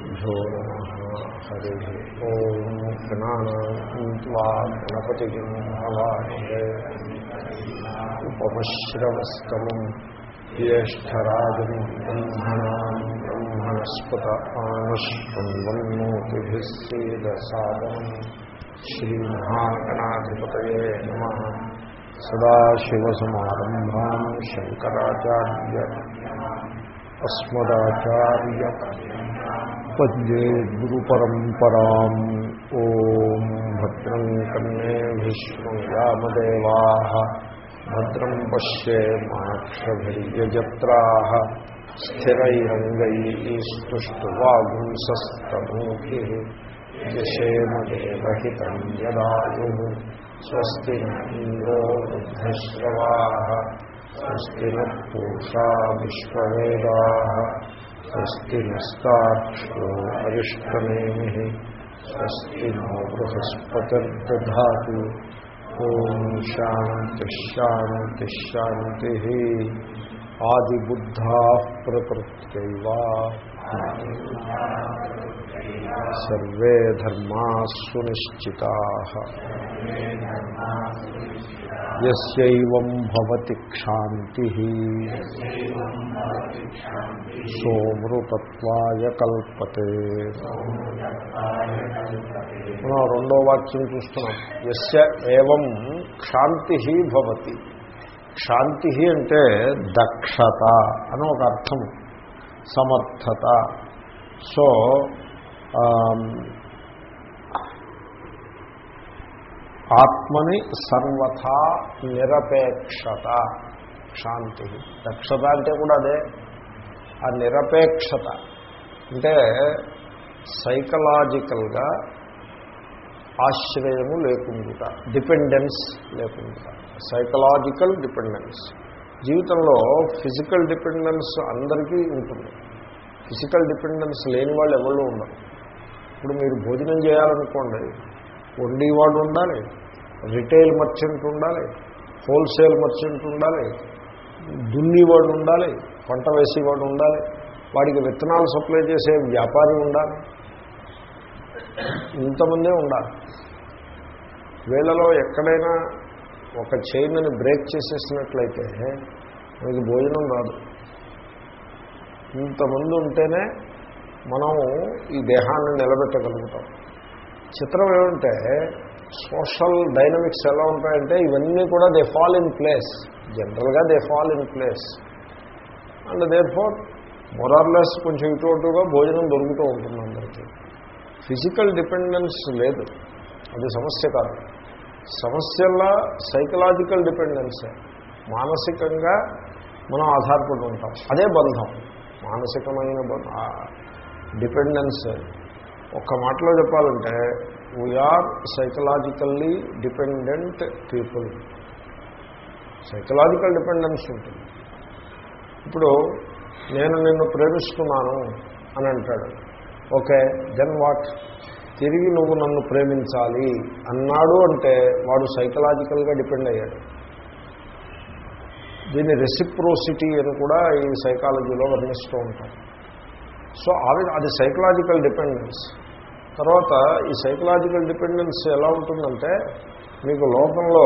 श्रीगुरुभ्यो नमः हरिः ॐ गणानान्त्वा गणपतिम् भवामहे उपमश्रवस्तमम् ज्येष्ठराजम् ब्रह्मणाम् ब्रह्मणस्पत आनुष्पन्वन्नोतिभिः सीदसादनम् श्रीमहागणाधिपतये नमः सदाशिवसमारम्भाम् शङ्कराचार्य अस्मदाचार्य पद्ये गुरुपरम्पराम् ॐ भद्रम् कन्ये विष्णुयामदेवाः भद्रम् पश्येमाक्षभिर्यजत्राः स्थिरैरङ्गैस्तुष्टुवागुंसस्तमूभिः यशेमदेवहितम् यदायुः स्वस्ति न इन्द्रो वृद्धश्रवाः स्वस्ति न पूषा विश्ववेदाः स्वस्ति नस्ताक्षो अरिष्टनेमिः स्वस्ति नो बृहस्पतिर्दधातु ॐ शान्तिश्शान्तिश्शान्तिः आदिबुद्धाः प्रकृत्यैव సర్వే ధర్మా సునిశ్చిత ఎస్వం భవతి క్షాంతి. సోమృతత్వాయ కల్పతే. మనం రెండో వాక్యం చూస్తున్నాం. ఎస్ ఏం క్షాంతి భవతి. క్షాంతి అంటే దక్షత అని ఒక అర్థం. సమర్థత. సో ఆత్మని సర్వథా నిరపేక్షత శాంతి. దక్షత అంటే కూడా అదే. ఆ నిరపేక్షత. అంటే సైకలాజికల్గా ఆశ్రయము లేకుండా డిపెండెన్స్ లేకుండా సైకలాజికల్ డిపెండెన్స్. జీవితంలో ఫిజికల్ డిపెండెన్స్ అందరికీ ఉంటుంది. ఫిజికల్ డిపెండెన్స్ లేని వాళ్ళు ఎవరు ఉండరు. ఇప్పుడు మీరు భోజనం చేయాలనుకోండి వండేవాడు ఉండాలి రిటైల్ మర్చెంట్ ఉండాలి హోల్సేల్ మర్చెంట్ ఉండాలి దున్నివాడు ఉండాలి పంట వేసేవాడు ఉండాలి వాడికి విత్తనాలు సప్లై చేసే వ్యాపారి ఉండాలి ఇంతమందే ఉండాలి. వీళ్ళలో ఎక్కడైనా ఒక చైన్ని బ్రేక్ చేసేసినట్లయితే మనకి భోజనం రాదు. ఇంతమంది ఉంటేనే మనం ఈ దేహాన్ని నిలబెట్టగలుగుతాం. చిత్రం ఏమంటే సోషల్ డైనమిక్స్ ఎలా ఉంటాయంటే ఇవన్నీ కూడా దే ఫాల్ ఇన్ ప్లేస్ జనరల్గా they fall in place and therefore more or less కొంచెం ఇటువంటిగా భోజనం దొరుకుతూ ఉంటుంది అందరికీ. ఫిజికల్ డిపెండెన్స్ లేదు. అది సమస్య కాదు. సమస్యల్లో సైకలాజికల్ డిపెండెన్సే మానసికంగా మనం ఆధారపడి ఉంటాం. అదే బంధం. మానసికమైన డిపెండెన్స్. ఒక్క మాటలో చెప్పాలంటే we are psychologically dependent people psychological dependence ఉంటుంది. ఇప్పుడు నేను నిన్ను ప్రేమిస్తున్నాను అని అంటాడు. ఓకే దెన్ వాట్ తిరిగి నువ్వు నన్ను ప్రేమించాలి అన్నాడు అంటే వాడు సైకలాజికల్గా డిపెండ్ అయ్యాడు. దీన్ని రెసిప్రోసిటీ అని కూడా ఈ సైకాలజీలో వర్ణిస్తూ ఉంటాం. సో అది సైకలాజికల్ డిపెండెన్స్ తర్వాత ఈ సైకలాజికల్ డిపెండెన్స్ ఎలా ఉంటుందంటే మీకు లోకంలో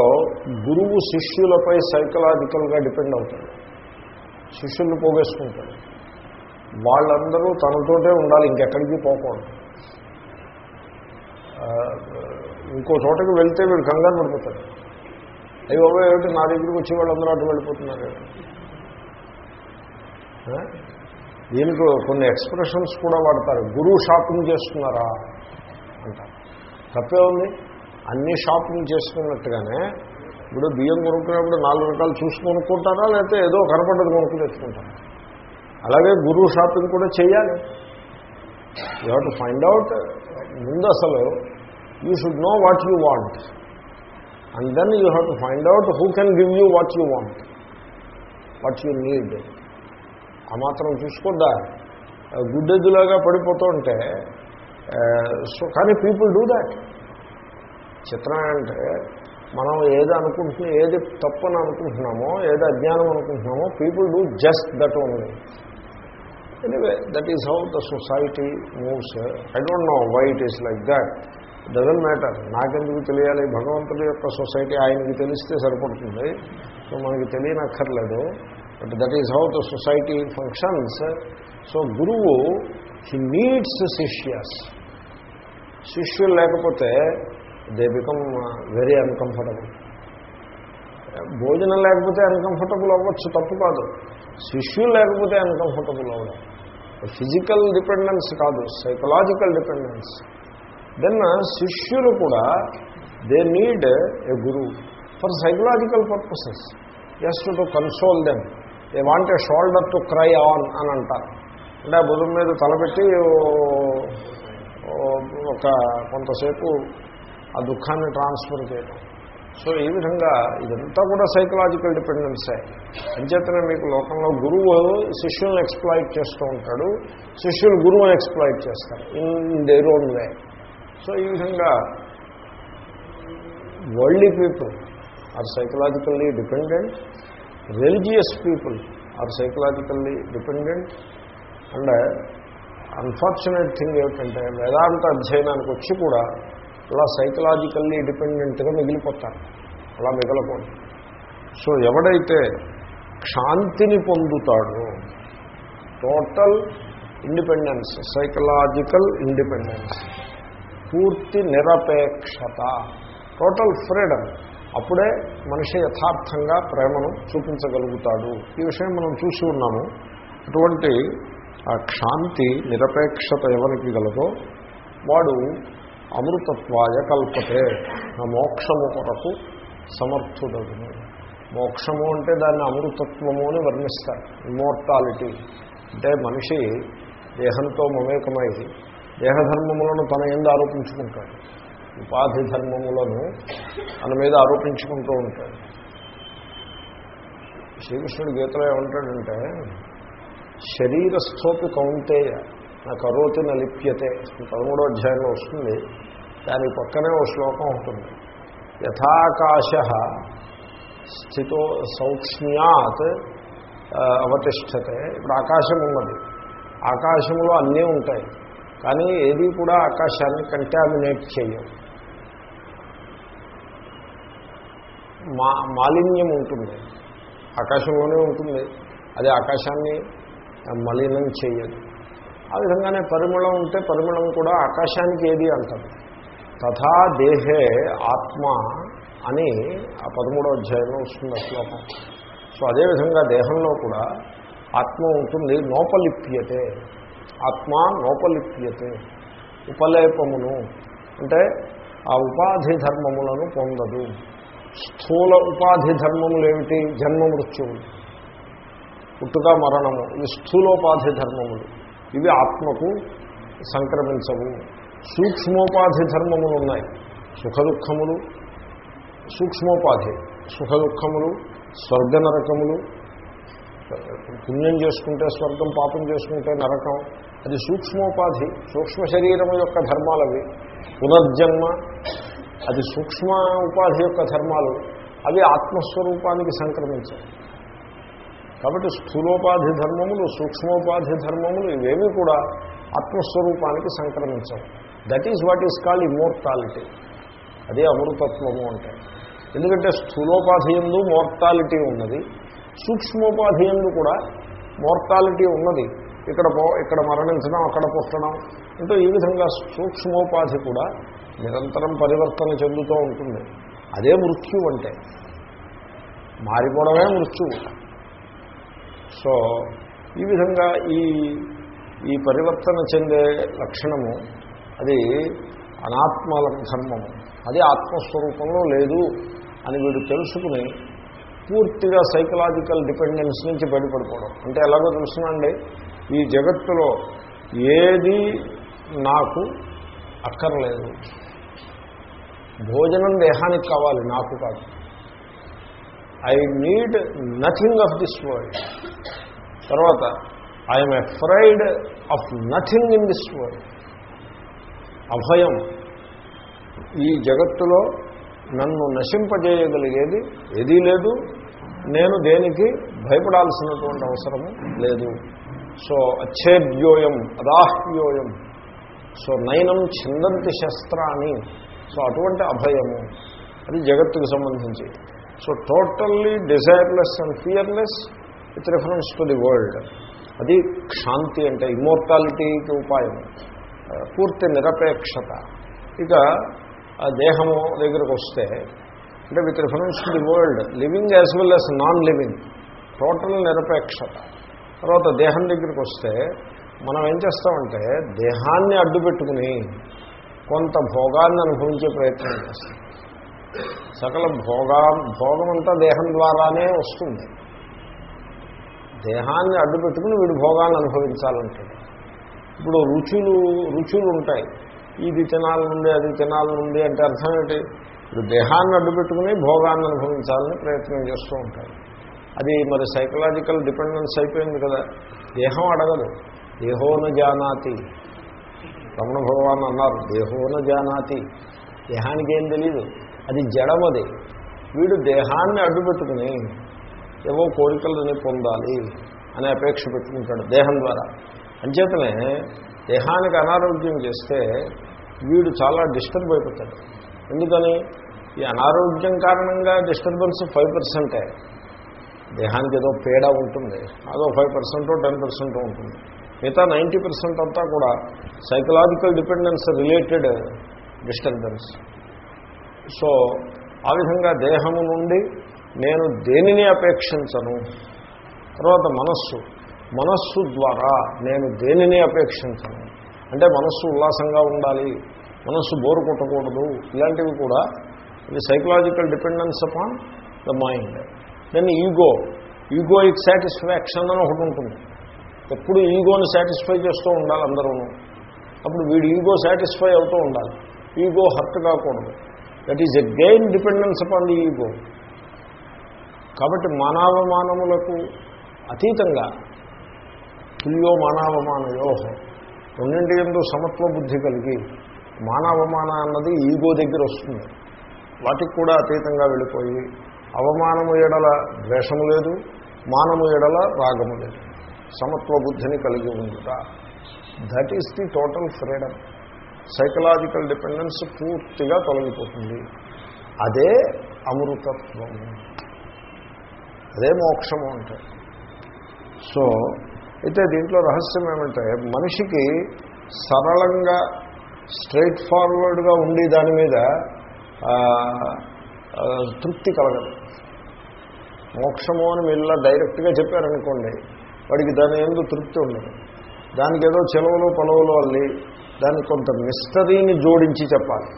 గురువు శిష్యులపై సైకలాజికల్గా డిపెండ్ అవుతుంది శిష్యుల్ని పోగేసుకుంటాడు. వాళ్ళందరూ తనతోటే ఉండాలి ఇంకెక్కడికి పోకూడదు. ఇంకో చోటకి వెళ్తే వీడు కంగారు పడిపోతాడు. అవి బాబా ఏమిటి నా దగ్గరికి వచ్చి వాళ్ళందరూ అటు వెళ్ళిపోతున్నారు? దీనికి కొన్ని ఎక్స్ప్రెషన్స్ కూడా వాడతారు. గురువు షాపింగ్ చేస్తున్నారా? అంటారు తప్పే ఉంది. అన్ని షాపింగ్ చేసుకున్నట్టుగానే ఇప్పుడు బియ్యం కొనుక్కునేప్పుడు నాలుగు రకాలు చూసి కొనుక్కుంటారా? లేకపోతే ఏదో కనపడ్డది కొనుక్కుని తెచ్చుకుంటారా? అలాగే గురువు షాపింగ్ కూడా చేయాలి. You have to find out ముందు అసలు you should know what you want and then you have to find out who can give you what you want what you need ఆ మాత్రం చూసుకోద్దా? గుడ్డెద్దులాగా పడిపోతూ ఉంటే సో కానీ పీపుల్ డూ దాట్. చిత్రం అంటే మనం ఏది అనుకుంటున్నా ఏది తప్పని అనుకుంటున్నామో ఏది అజ్ఞానం అనుకుంటున్నామో people do just that only. Anyway that is how the society moves I don't know why it is like that doesn't matter నాకెందుకు తెలియాలి? భగవంతుడి యొక్క సొసైటీ ఆయనకి తెలిస్తే సరిపడుతుంది. సో మనకి తెలియనక్కర్లేదు. But that is how the society functions so గురువు he needs శిష్యస్ శిష్యులు లేకపోతే దే బికమ్ వెరీ అన్కంఫర్టబుల్ భోజనం లేకపోతే అన్కంఫర్టబుల్ అవ్వచ్చు తప్పు కాదు. శిష్యులు లేకపోతే అన్కంఫర్టబుల్ అవ్వడం ఫిజికల్ డిపెండెన్స్ కాదు సైకలాజికల్ డిపెండెన్స్ దెన్ శిష్యులు కూడా దే నీడ్ ఏ గురువు for psychological purposes just to console them they want a shoulder to cry on అని అంటారు. అంటే ఆ భుజం మీద తలపెట్టి ఒక కొంతసేపు ఆ దుఃఖాన్ని ట్రాన్స్ఫర్ చేయడం సో ఈ విధంగా ఇదంతా కూడా సైకలాజికల్ డిపెండెన్సే అంచేతనే మీకు లోకంలో గురువు శిష్యుల్ని ఎక్స్ప్లాయిట్ చేస్తూ ఉంటాడు. శిష్యులు గురువుని ఎక్స్ప్లాయిట్ చేస్తారు in their own way so ఈ విధంగా world people are psychologically dependent religious people are psychologically dependent and unfortunate thing ఏమిటంటే వేదాంత అధ్యయనానికి వచ్చి కూడా అలా సైకలాజికల్లీ డిపెండెంట్గా మిగిలిపోతారు. అలా మిగలకూడదు. సో ఎవడైతే క్షాంతిని పొందుతాడో టోటల్ ఇండిపెండెన్స్ సైకలాజికల్ ఇండిపెండెన్స్ పూర్తి నిరపేక్షత టోటల్ ఫ్రీడమ్ అప్పుడే మనిషి యథార్థంగా ప్రేమను చూపించగలుగుతాడు. ఈ విషయం మనం చూసి ఉన్నాము. అటువంటి ఆ క్షాంతి నిరపేక్షత ఎవరికి గలదో వాడు అమృతత్వాయ కల్పతే. ఆ మోక్షము కొరకు సమర్థుడగును. మోక్షము అంటే దాన్ని అమృతత్వము అని వర్ణిస్తారు. ఇమోర్టాలిటీ అంటే మనిషి దేహంతో మమేకమై దేహధర్మములను తన ఎందు ఆరోపించుకుంటాడు. ఉపాధి ధర్మములను మన మీద ఆరోపించుకుంటూ ఉంటాడు. శ్రీకృష్ణుడు గీతలో ఏమంటాడంటే శరీరస్థోపి కౌంటేయ నా కరోతి నా లిప్యతే పదమూడో అధ్యాయంలో వస్తుంది. దాని పక్కనే ఓ శ్లోకం ఉంటుంది. యథాకాశ స్థితో సౌక్ష్మ్యాత్ అవతిష్టతే ఇప్పుడు ఆకాశం ఉన్నది. ఆకాశంలో అన్నీ ఉంటాయి. కానీ ఏది కూడా ఆకాశాన్ని కంటామినేట్ చేయవు. మా మాలిన్యం ఉంటుంది. ఆకాశంలోనే ఉంటుంది. అది ఆకాశాన్ని మలినం చేయదు. ఆ విధంగానే పరిమళం ఉంటే పరిమళం కూడా ఆకాశానికి ఏది అంటారు? తథా దేహే ఆత్మ అని ఆ పదమూడో అధ్యాయంలో వస్తుంది శ్లోకం. సో అదేవిధంగా దేహంలో కూడా ఆత్మ ఉంటుంది నోపలిప్యతే. ఆత్మ నోపలిప్యతే. ఉపలేపమును అంటే ఆ ఉపాధి ధర్మములను పొందదు. స్థూల ఉపాధి ధర్మములు ఏమిటి జన్మ మృత్యువులు పుట్టుక మరణము. ఇవి స్థూలోపాధి ధర్మములు. ఇవి ఆత్మకు సంక్రమించవు. సూక్ష్మోపాధి ధర్మములు ఉన్నాయి సుఖ దుఃఖములు సూక్ష్మోపాధి. సుఖ దుఃఖములు స్వర్గ నరకములు పుణ్యం చేసుకుంటే స్వర్గం పాపం చేసుకుంటే నరకం. అది సూక్ష్మోపాధి. సూక్ష్మ శరీరం యొక్క ధర్మాలవి. పునర్జన్మ అది సూక్ష్మ ఉపాధి యొక్క ధర్మాలు. అవి ఆత్మస్వరూపానికి సంక్రమించాయి. కాబట్టి స్థూలోపాధి ధర్మములు సూక్ష్మోపాధి ధర్మములు ఇవేమీ కూడా ఆత్మస్వరూపానికి సంక్రమించవు. That is what is called immortality అదే అమృతత్వము అంటే. ఎందుకంటే స్థూలోపాధి ఎందు మోర్టాలిటీ ఉన్నది. సూక్ష్మోపాధి ఎందు కూడా మోర్టాలిటీ ఉన్నది. ఇక్కడ పో ఇక్కడ మరణించడం అక్కడ పుట్టడం. అంటే ఈ విధంగా సూక్ష్మోపాధి కూడా నిరంతరం పరివర్తన చెందుతూ ఉంటుంది. అదే మృత్యు అంటే. మారిపోవడమే మృత్యువు సో ఈ విధంగా ఈ ఈ పరివర్తన చెందే లక్షణము అది అనాత్మ ధర్మము. అది ఆత్మస్వరూపంలో లేదు అని వీడు తెలుసుకుని పూర్తిగా సైకలాజికల్ డిపెండెన్స్ నుంచి బయటపడిపోవడం. అంటే ఎలాగో తెలుసునండి ఈ జగత్తులో ఏది నాకు అక్కర్లేదు. భోజనం దేహానికి కావాలి నాకు కాదు. I need nothing of this world తర్వాత I'm afraid of nothing in this world అభయం. ఈ జగత్తులో నన్ను నశింపజేయగలిగేది ఏదీ లేదు. నేను దేనికి భయపడాల్సినటువంటి అవసరము లేదు. సో అచ్చేద్యోయం అదాహ్యోయం. సో నయనం చిందంతి శస్త్రాన్ని సో అటువంటి అభయము అది జగత్తుకు సంబంధించి. So totally desireless and fearless with reference to the world. అది శాంతి అంటే ఇమోర్టాలిటీకి ఉపాయం పూర్తి నిరపేక్షత. ఇక ఆ దేహము దగ్గరకు వస్తే అంటే with reference to the world living as well as non living total నిరపేక్షత. తర్వాత దేహం దగ్గరికి వస్తే మనం ఏం చేస్తామంటే దేహాన్ని అడ్డు పెట్టుకుని కొంత భోగాన్ని అనుభవించే ప్రయత్నం చేస్తాం. సకల భోగా భోగమంతా దేహం ద్వారానే వస్తుంది. దేహాన్ని అడ్డు పెట్టుకుని వీడు భోగాన్ని అనుభవించాలంటాడు ఇప్పుడు రుచులు రుచులు ఉంటాయి. ఇది తినాలనుంది అది తినాలనుంది అంటే అర్థం ఏంటి? ఇప్పుడు దేహాన్ని అడ్డు పెట్టుకుని భోగాన్ని అనుభవించాలని ప్రయత్నం చేస్తూ ఉంటాయి. అది మరి సైకలాజికల్ డిపెండెన్స్ అయిపోయింది కదా. దేహం అడగదు. దేహోన జానాతి. రమణ భగవాన్ అన్నారు దేహోన జానాతి. దేహానికి ఏం తెలియదు అది జడమది వీడు దేహాన్ని అడ్డు పెట్టుకుని ఏవో కోరికలని పొందాలి అనే అపేక్ష పెట్టుకుంటాడు దేహం ద్వారా. అంచేతనే దేహానికి అనారోగ్యం చేస్తే వీడు చాలా డిస్టర్బ్ అయిపోతాడు. ఎందుకని? ఈ అనారోగ్యం కారణంగా డిస్టర్బెన్స్ ఫైవ్ పర్సెంటే. దేహానికి ఏదో పేడ ఉంటుంది. అదో ఫైవ్ పర్సెంటో టెన్ పర్సెంటో ఉంటుంది. మిగతా నైంటీ పర్సెంట్ అంతా కూడా psychological dependence related disturbance so ఆ విధంగా దేహము నుండి నేను దేనిని అపేక్షించను? తర్వాత మనస్సు. మనస్సు ద్వారా నేను దేనిని అపేక్షించను? అంటే మనస్సు ఉల్లాసంగా ఉండాలి మనస్సు బోరు కొట్టకూడదు ఇలాంటివి కూడా ఇది psychological dependence upon the mind then ego egoic satisfaction అని ఒకటి ఉంటుంది. ఎప్పుడు ఈగోని సాటిస్ఫై చేస్తూ ఉండాలి అందరూ. అప్పుడు వీడు ఈగో సాటిస్ఫై అవుతూ ఉండాలి. ఈగో హర్ట్ కాకూడదు. That is a gain dependence upon the ego కాబట్టి మానవమానములకు అతీతంగా తుల్యో మానవమానయో రెండింటి ఎందు సమత్వ బుద్ధి కలిగి మానవమాన అన్నది ఈగో దగ్గర వస్తుంది. వాటికి కూడా అతీతంగా వెళ్ళిపోయి అవమానము ఎడల ద్వేషము లేదు మానము ఎడల రాగము లేదు. సమత్వ బుద్ధిని కలిగి ఉండుట. That is the total freedom psychological dependence పూర్తిగా తొలగిపోతుంది. అదే అమృతత్వము అదే మోక్షము అంటే. సో అయితే దీంట్లో రహస్యం ఏమంటే మనిషికి సరళంగా స్ట్రైట్ ఫార్వర్డ్గా ఉండి దాని మీద తృప్తి కలగదు. మోక్షము అని మీరు ఇలా డైరెక్ట్గా చెప్పారనుకోండి వాడికి దాని ఎందు తృప్తి ఉండదు. దానికి ఏదో చెలవులు పొలవులు అల్లి దానికి కొంత మిస్టరీని జోడించి చెప్పాలి.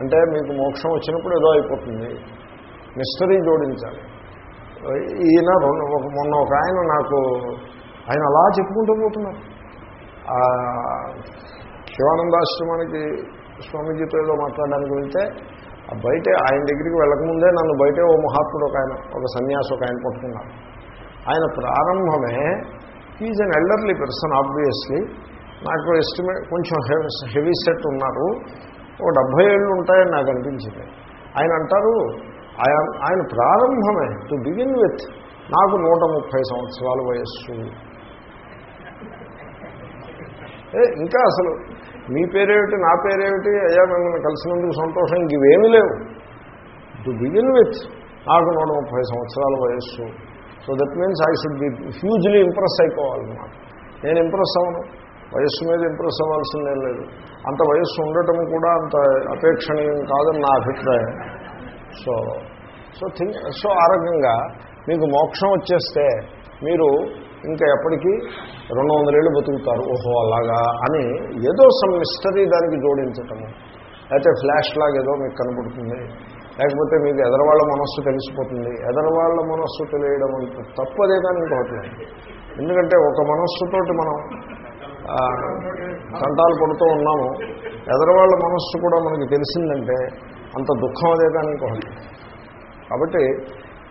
అంటే మీకు మోక్షం వచ్చినప్పుడు ఏదో అయిపోతుంది. మిస్టరీ జోడించాలి. ఈయన రెండు ఒక- మొన్న ఒక ఆయన నాకు ఆయన అలా చెప్పుకుంటూ పోతున్నారు. శివానందాశ్రమానికి స్వామీజీతో ఏదో మాట్లాడడానికి వెళ్తే బయట ఆయన దగ్గరికి వెళ్ళకముందే నన్ను బయటే ఓ మహాత్ముడు ఒక ఆయన ఒక సన్యాసి ఒక ఆయన పట్టుకున్నారు. ఆయన ప్రారంభమే is an elderly person obviously నాకు ఎస్టిమేట్ కొంచెం హెవీ సెట్ ఉన్నారు. ఓ డెబ్భై ఏళ్ళు ఉంటాయని నాకు అనిపించింది. ఆయన అంటారు ఆయన ఆయన ప్రారంభమే టు బిగిన్ విత్ నాకు నూట ముప్పై సంవత్సరాల వయస్సు. ఏ ఇంకా అసలు మీ పేరేమిటి నా పేరేమిటి అయ్యా మిమ్మల్ని కలిసినందుకు సంతోషం ఇవేమీ లేవు. టు బిగిన్ విత్ నాకు నూట ముప్పై సంవత్సరాల వయస్సు. So that means I should be hugely impress అయిపోవాలన్నమాట నేను ఇంప్రెస్ అవ్వను. వయస్సు మీద ఇంప్రెస్ అవ్వాల్సిందేం లేదు. అంత వయస్సు ఉండటం కూడా అంత అపేక్షణీయం కాదని నా అభిప్రాయం. సో సో థింక్ సో ఆ రకంగా మీకు మోక్షం వచ్చేస్తే మీరు ఇంకా ఎప్పటికీ రెండు వందలేళ్ళు బతుకుతారు. ఓహో అలాగా అని ఏదో సమ్ మిస్టరీ దానికి జోడించటము. అయితే ఫ్లాష్ లాగా ఏదో మీకు కనపడుతుంది. లేకపోతే మీకు ఎదరవాళ్ళ మనస్సు తెలిసిపోతుంది. ఎదరవాళ్ళ మనస్సు తెలియడం అంటే తప్పదే కానీ ఇంకోటి ఎందుకంటే ఒక మనస్సుతోటి మనం ఆ, పడుతూ ఉన్నాము. ఎదరవాళ్ళ మనస్సు కూడా మనకి తెలిసిందంటే అంత దుఃఖం అదే కానీ ఇంకోటి కాబట్టి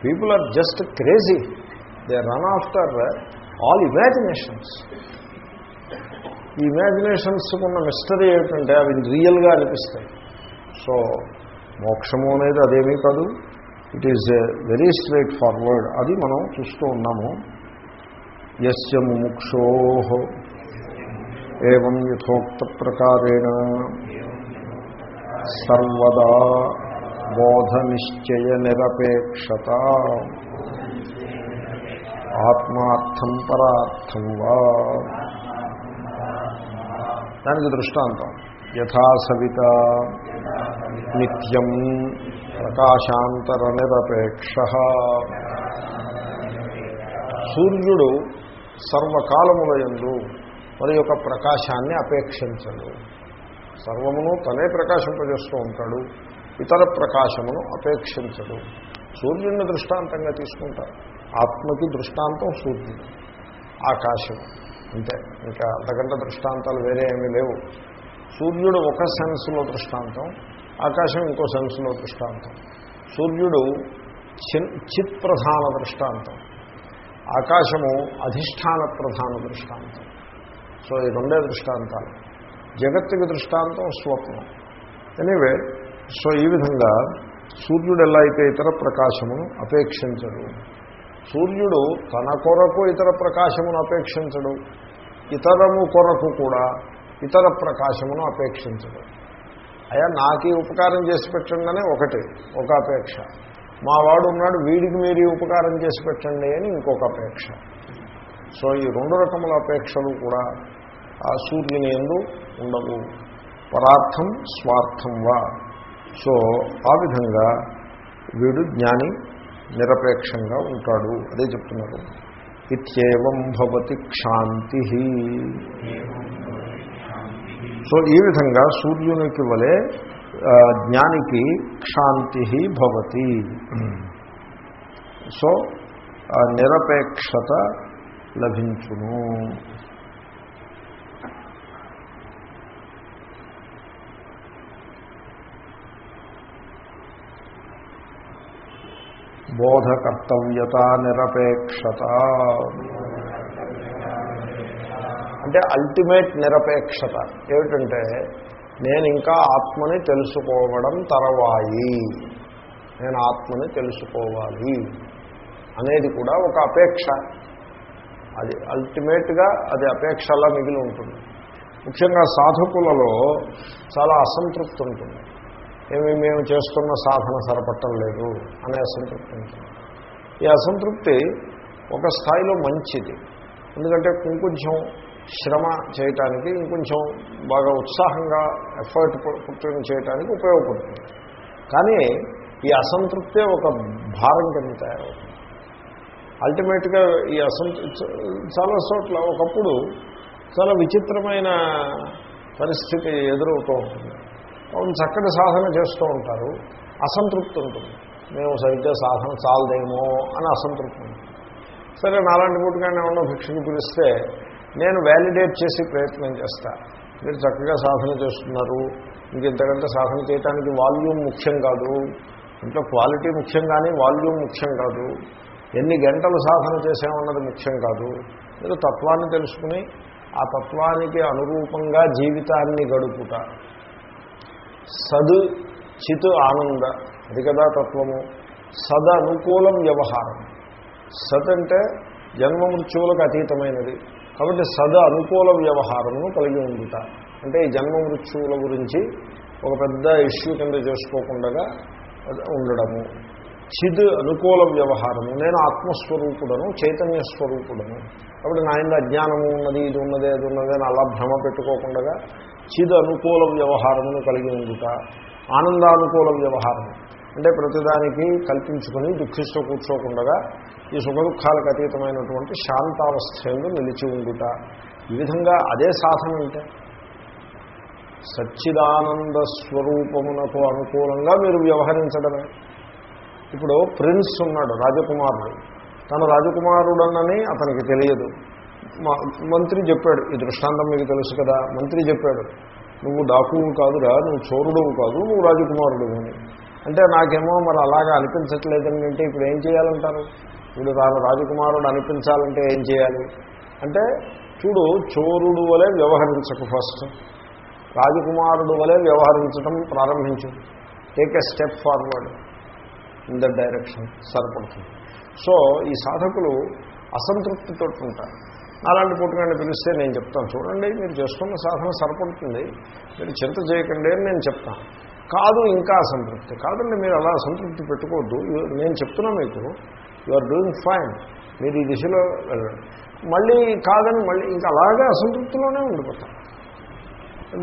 people are just crazy. They run after all imaginations. ఈ ఇమాజినేషన్స్ ఉన్న మిస్టరీ ఏమిటంటే అవి రియల్గా అనిపిస్తాయి. సో మోక్షము అనేది అదేమీ కాదు. It is very straight forward అది మనం చూస్తూ ఉన్నాము. ఎస్య ముముక్షో ఏం యథోక్త ప్రకారేణ సర్వదా బోధ నిశ్చయ నిరపేక్షత. ఆత్మార్థం పరార్థం వా. దానికి దృష్టాంతం. యథా సవిత నిత్యం ప్రకాశాంతర నిరపేక్ష సూర్యుడు సర్వకాలములయందు మరి యొక్క ప్రకాశాన్ని అపేక్షించడు. సర్వమును తనే ప్రకాశింపజేస్తూ ఉంటాడు ఇతర ప్రకాశమును అపేక్షించడు. సూర్యుడిని దృష్టాంతంగా తీసుకుంటారు. ఆత్మకి దృష్టాంతం సూర్యుడు ఆకాశం. అంతే. ఇంకా అంతకంటే దృష్టాంతాలు వేరే ఏమీ లేవు. సూర్యుడు ఒక సెన్స్లో దృష్టాంతం ఆకాశం ఇంకో సెన్స్లో దృష్టాంతం. సూర్యుడు చిత్ ప్రధాన దృష్టాంతం. ఆకాశము అధిష్టాన ప్రధాన దృష్టాంతం. సో ఈ రెండే దృష్టాంతాలు. జగత్తుకి దృష్టాంతం స్వప్నం. ఎనీవే సో ఈ విధంగా సూర్యుడు ఎలా అయితే ఇతర ప్రకాశమును అపేక్షించడు సూర్యుడు తన కొరకు ఇతర ప్రకాశమును అపేక్షించడు ఇతరము కొరకు కూడా ఇతర ప్రకాశమును అపేక్షించడం అయ్యా నాకు ఉపకారం చేసి పెట్టండి ఒకటి ఒక అపేక్ష. మా వాడు ఉన్నాడు వీడికి మీరు ఉపకారం చేసి పెట్టండి అని ఇంకొక అపేక్ష. సో ఈ రెండు రకముల అపేక్షలు కూడా ఆ సూర్యుని ఎందు ఉండవు. పరార్థం స్వార్థం వా. సో ఆ విధంగా వీడు జ్ఞాని నిరపేక్షంగా ఉంటాడు. అదే చెప్తున్నారు. ఇత్యేవం భవతి క్షాంతి. సో ఈ విధంగా సూర్యునికి వలె జ్ఞానికి క్షాంతి భవతి. సో నిరపేక్షత లభించును. బోధకర్తవ్యత నిరపేక్షత. అంటే అల్టిమేట్ నిరపేక్షత. ఏమిటంటే నేను ఇంకా ఆత్మని తెలుసుకోవడం తర్వాయి. నేను ఆత్మని తెలుసుకోవాలి అనేది కూడా ఒక అపేక్ష. అది అల్టిమేట్గా అది అపేక్షలా మిగిలి ఉంటుంది. ముఖ్యంగా సాధకులలో చాలా అసంతృప్తి ఉంటుంది. ఏమి మేము చేస్తున్న సాధన సరపట్టం లేదు అనే అసంతృప్తి ఉంటుంది. ఈ అసంతృప్తి ఒక స్థాయిలో మంచిది. ఎందుకంటే కొంచెం శ్రమ చేయటానికి ఇంకొంచెం బాగా ఉత్సాహంగా ఎఫర్ట్ పుట్టిన చేయటానికి ఉపయోగపడుతుంది. కానీ ఈ అసంతృప్తే ఒక భారం కింద తయారవుతుంది. అల్టిమేట్గా ఈ అసంతృప్తి చాలా చోట్ల ఒకప్పుడు చాలా విచిత్రమైన పరిస్థితి ఎదురవుతూ ఉంటుంది. అవును చక్కటి సాధన చేస్తూ ఉంటారు. అసంతృప్తి ఉంటుంది. మేము సరిగ్గా సాధన చాలదేమో అని అసంతృప్తి ఉంటుంది. సరే నాలాంటి పూటగానే ఏమన్నా భిక్షకు పిలిస్తే నేను వ్యాలిడేట్ చేసి ప్రయత్నం చేస్తా. మీరు చక్కగా సాధన చేస్తున్నారు. ఇంకెంతకంటే సాధన చేయడానికి వాల్యూమ్ ముఖ్యం కాదు. ఇంట్లో క్వాలిటీ ముఖ్యం కానీ వాల్యూమ్ ముఖ్యం కాదు. ఎన్ని గంటలు సాధన చేసామన్నది ముఖ్యం కాదు. మీరు తత్వాన్ని తెలుసుకుని ఆ తత్వానికి అనురూపంగా జీవితాన్ని గడుపుట. సద్ చిత్ ఆనంద. అది కదా తత్వము. సద్ అనుకూలం వ్యవహారం. సత్ అంటే జన్మ మృత్యువులకు అతీతమైనది. కాబట్టి సద అనుకూల వ్యవహారమును కలిగి ఉండుట. అంటే ఈ జన్మ మృత్యువుల గురించి ఒక పెద్ద ఇష్యూ కింద చేసుకోకుండా ఉండడము. చిద్ అనుకూల వ్యవహారము. నేను ఆత్మస్వరూపుడను చైతన్య స్వరూపుడను. కాబట్టి నా ఇంద అజ్ఞానము ఉన్నది ఇది ఉన్నది అది ఉన్నది అని అలా భ్రమ పెట్టుకోకుండా చిద్ అనుకూల వ్యవహారమును కలిగి ఉండుట. ఆనందానుకూల వ్యవహారము. అంటే ప్రతిదానికి కల్పించుకొని దుఃఖిస్తూ కూర్చోకుండా ఈ సుఖ దుఃఖాలకు అతీతమైనటువంటి శాంతావస్థయంలో నిలిచి ఉండుట. ఈ విధంగా అదే సాధన అంటే సచ్చిదానంద స్వరూపమునకు అనుకూలంగా మీరు వ్యవహరించడమే. ఇప్పుడు ప్రిన్స్ ఉన్నాడు రాజకుమారుడు. తన రాజకుమారుడనని అతనికి తెలియదు. మంత్రి చెప్పాడు ఈ దృష్టాంతం మీకు తెలుసు కదా. మంత్రి చెప్పాడు నువ్వు డాకువు కాదురా నువ్వు చోరుడువు కాదు నువ్వు రాజకుమారుడు అని. అంటే నాకేమో మరి అలాగా అనిపించట్లేదని అంటే ఇప్పుడు ఏం చేయాలంటారు? ఇప్పుడు తాను రాజకుమారుడు అనిపించాలంటే ఏం చేయాలి? అంటే చూడు చోరుడు వలె వ్యవహరించకు ఫస్ట్ రాజకుమారుడు వలె వ్యవహరించడం ప్రారంభించు. Take a step forward in that direction సరిపడుతుంది. సో ఈ సాధకులు అసంతృప్తితో ఉంటారు. అలాంటి పుట్టుకండి పిలిస్తే నేను చెప్తాను. చూడండి మీరు చేసుకున్న సాధన సరిపడుతుంది. మీరు చింత చేయకండి అని నేను చెప్తాను. కాదు ఇంకా అసంతృప్తి. కాదండి మీరు అలా అసంతృప్తి పెట్టుకోవద్దు. నేను చెప్తున్నా మీకు యు ఆర్ డూయింగ్ ఫైన్ మీరు ఈ దిశలో వెళ్ళండి. మళ్ళీ కాదని మళ్ళీ ఇంకా అలాగే అసంతృప్తిలోనే ఉండిపోతారు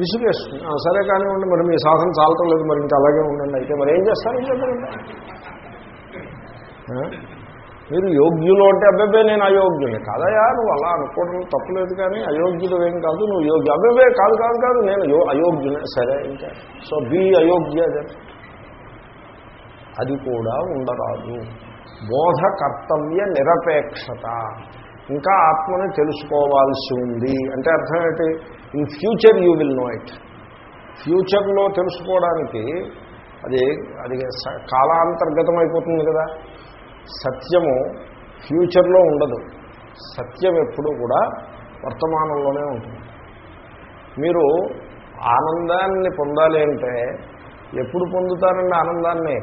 విసుగేస్తుంది. సరే కానివ్వండి మరి మీ సాధన చాలటం లేదు మరి ఇంకా అలాగే ఉండండి. అయితే మరి ఏం చేస్తారు? ఏం మీరు యోగ్యులు అంటే అబ్బాబే నేను అయోగ్యుని. కాదయా నువ్వు అలా అనుకోవడం తప్పలేదు కానీ అయోగ్యుడు ఏం కాదు నువ్వు యోగ్య. అబ్బాబే కాదు కాదు కాదు నేను యో అయోగ్యునే. సరే ఇంకా. సో బి అయోగ్య అది. కూడా ఉండరాదు. బోధ కర్తవ్య నిరపేక్షత. ఇంకా ఆత్మని తెలుసుకోవాల్సి ఉంది. అంటే అర్థం ఏంటి? In future you will know it ఫ్యూచర్లో తెలుసుకోవడానికి అది అది స- కాలాంతర్గతం అయిపోతుంది కదా. సత్యము ఫ్యూచర్లో ఉండదు. సత్యం ఎప్పుడూ కూడా వర్తమానంలోనే ఉంటుంది. మీరు ఆనందాన్ని పొందాలి అంటే ఎప్పుడు పొందుతారండి ఆనందాన్ని?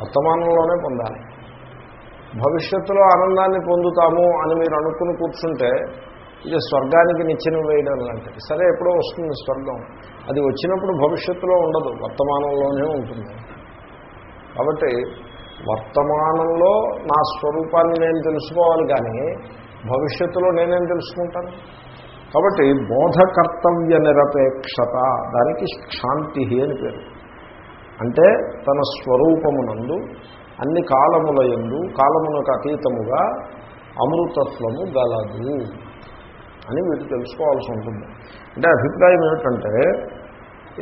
వర్తమానంలోనే పొందాలి. భవిష్యత్తులో ఆనందాన్ని పొందుతాము అని మీరు అనుకుని కూర్చుంటే ఇది స్వర్గానికి నిచ్చెన వేయడం లాంటిది. సరే ఎప్పుడో వస్తుంది స్వర్గం. అది వచ్చినప్పుడు భవిష్యత్తులో ఉండదు. వర్తమానంలోనే ఉంటుంది. కాబట్టి వర్తమానంలో నా స్వరూపాన్ని నేను తెలుసుకోవాలి కానీ భవిష్యత్తులో నేనేం తెలుసుకుంటాను? కాబట్టి బోధకర్తవ్య నిరపేక్షత దానికి శాంతి అని పేరు. అంటే తన స్వరూపమునందు అన్ని కాలముల ఎందు కాలమునకు అతీతముగా అమృతత్వము గలదు అని వీటి తెలుసుకోవాల్సి ఉంటుంది. అంటే అభిప్రాయం ఏమిటంటే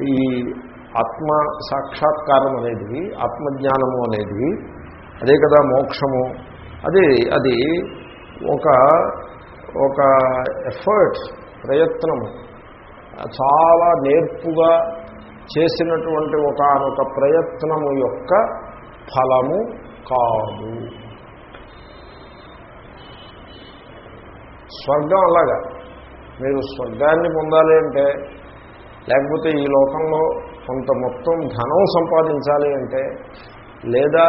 ఈ ఆత్మ సాక్షాత్కారం అనేది ఆత్మజ్ఞానము అనేది అదే కదా మోక్షము. అది అది ఒక ఒక ఎఫర్ట్ ప్రయత్నము. చాలా నేర్పుగా చేసినటువంటి ఒకనొక ప్రయత్నము యొక్క ఫలము కాదు. స్వర్గం అలాగా. మీరు స్వర్గాన్ని పొందాలి అంటే లేకపోతే ఈ లోకంలో కొంత మొత్తం ధనం సంపాదించాలి అంటే లేదా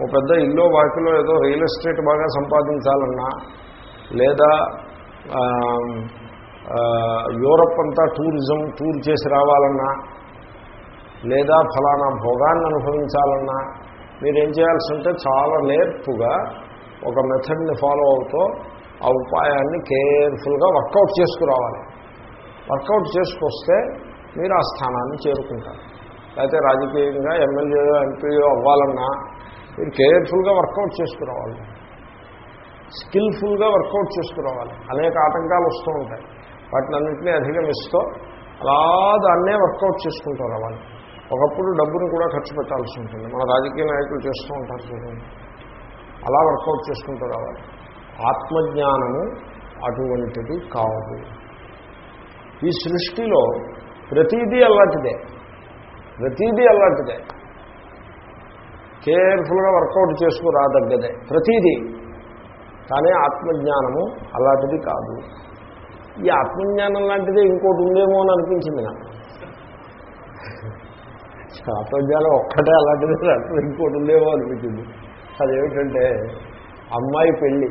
ఓ పెద్ద ఇల్లు వాకిలో ఏదో రియల్ ఎస్టేట్ బాగా సంపాదించాలన్నా లేదా యూరప్ అంతా టూరిజం టూర్ చేసి రావాలన్నా లేదా ఫలానా భోగాన్ని అనుభవించాలన్నా మీరేం చేయాల్సి ఉంటే చాలా నేర్పుగా ఒక మెథడ్ని ఫాలో అవుతూ ఆ ఉపాయాన్ని కేర్ఫుల్గా వర్కౌట్ చేసుకురావాలి. వర్కౌట్ చేసుకొస్తే మీరు ఆ స్థానాన్ని చేరుకుంటారు. అయితే రాజకీయంగా ఎమ్మెల్యేయో ఎంపీయో అవ్వాలన్నా మీరు కేర్ఫుల్గా వర్కౌట్ చేసుకురావాలి. స్కిల్ఫుల్గా వర్కౌట్ చేసుకురావాలి. అనేక ఆటంకాలు వస్తూ ఉంటాయి. వాటిని అన్నింటినీ అధిగమిస్తూ అలా దాన్నే వర్కౌట్ చేసుకుంటూ రావాలి ఒకప్పుడు డబ్బును కూడా ఖర్చు పెట్టాల్సి ఉంటుంది. మన రాజకీయ నాయకులు చేస్తూ ఉంటారు చూడండి. అలా వర్కౌట్ చేసుకుంటూ రావాలి ఆత్మజ్ఞానము అటువంటిది కాదు. ఈ సృష్టిలో ప్రతీదీ అలాంటిదే ప్రతీదీ అలాంటిదే కేర్ఫుల్గా వర్కౌట్ చేసుకురాదగ్గదే ప్రతీదీ. కానీ ఆత్మజ్ఞానము అలాంటిది కాదు. ఈ ఆత్మజ్ఞానం లాంటిదే ఇంకోటి ఉందేమో అని అనిపించింది నాకు. ఆత్మజ్ఞానం ఒక్కటే అలాంటిది నాకు ఇంకోటి ఉందేమో అనిపించింది. అదేమిటంటే అమ్మాయి పెళ్ళి.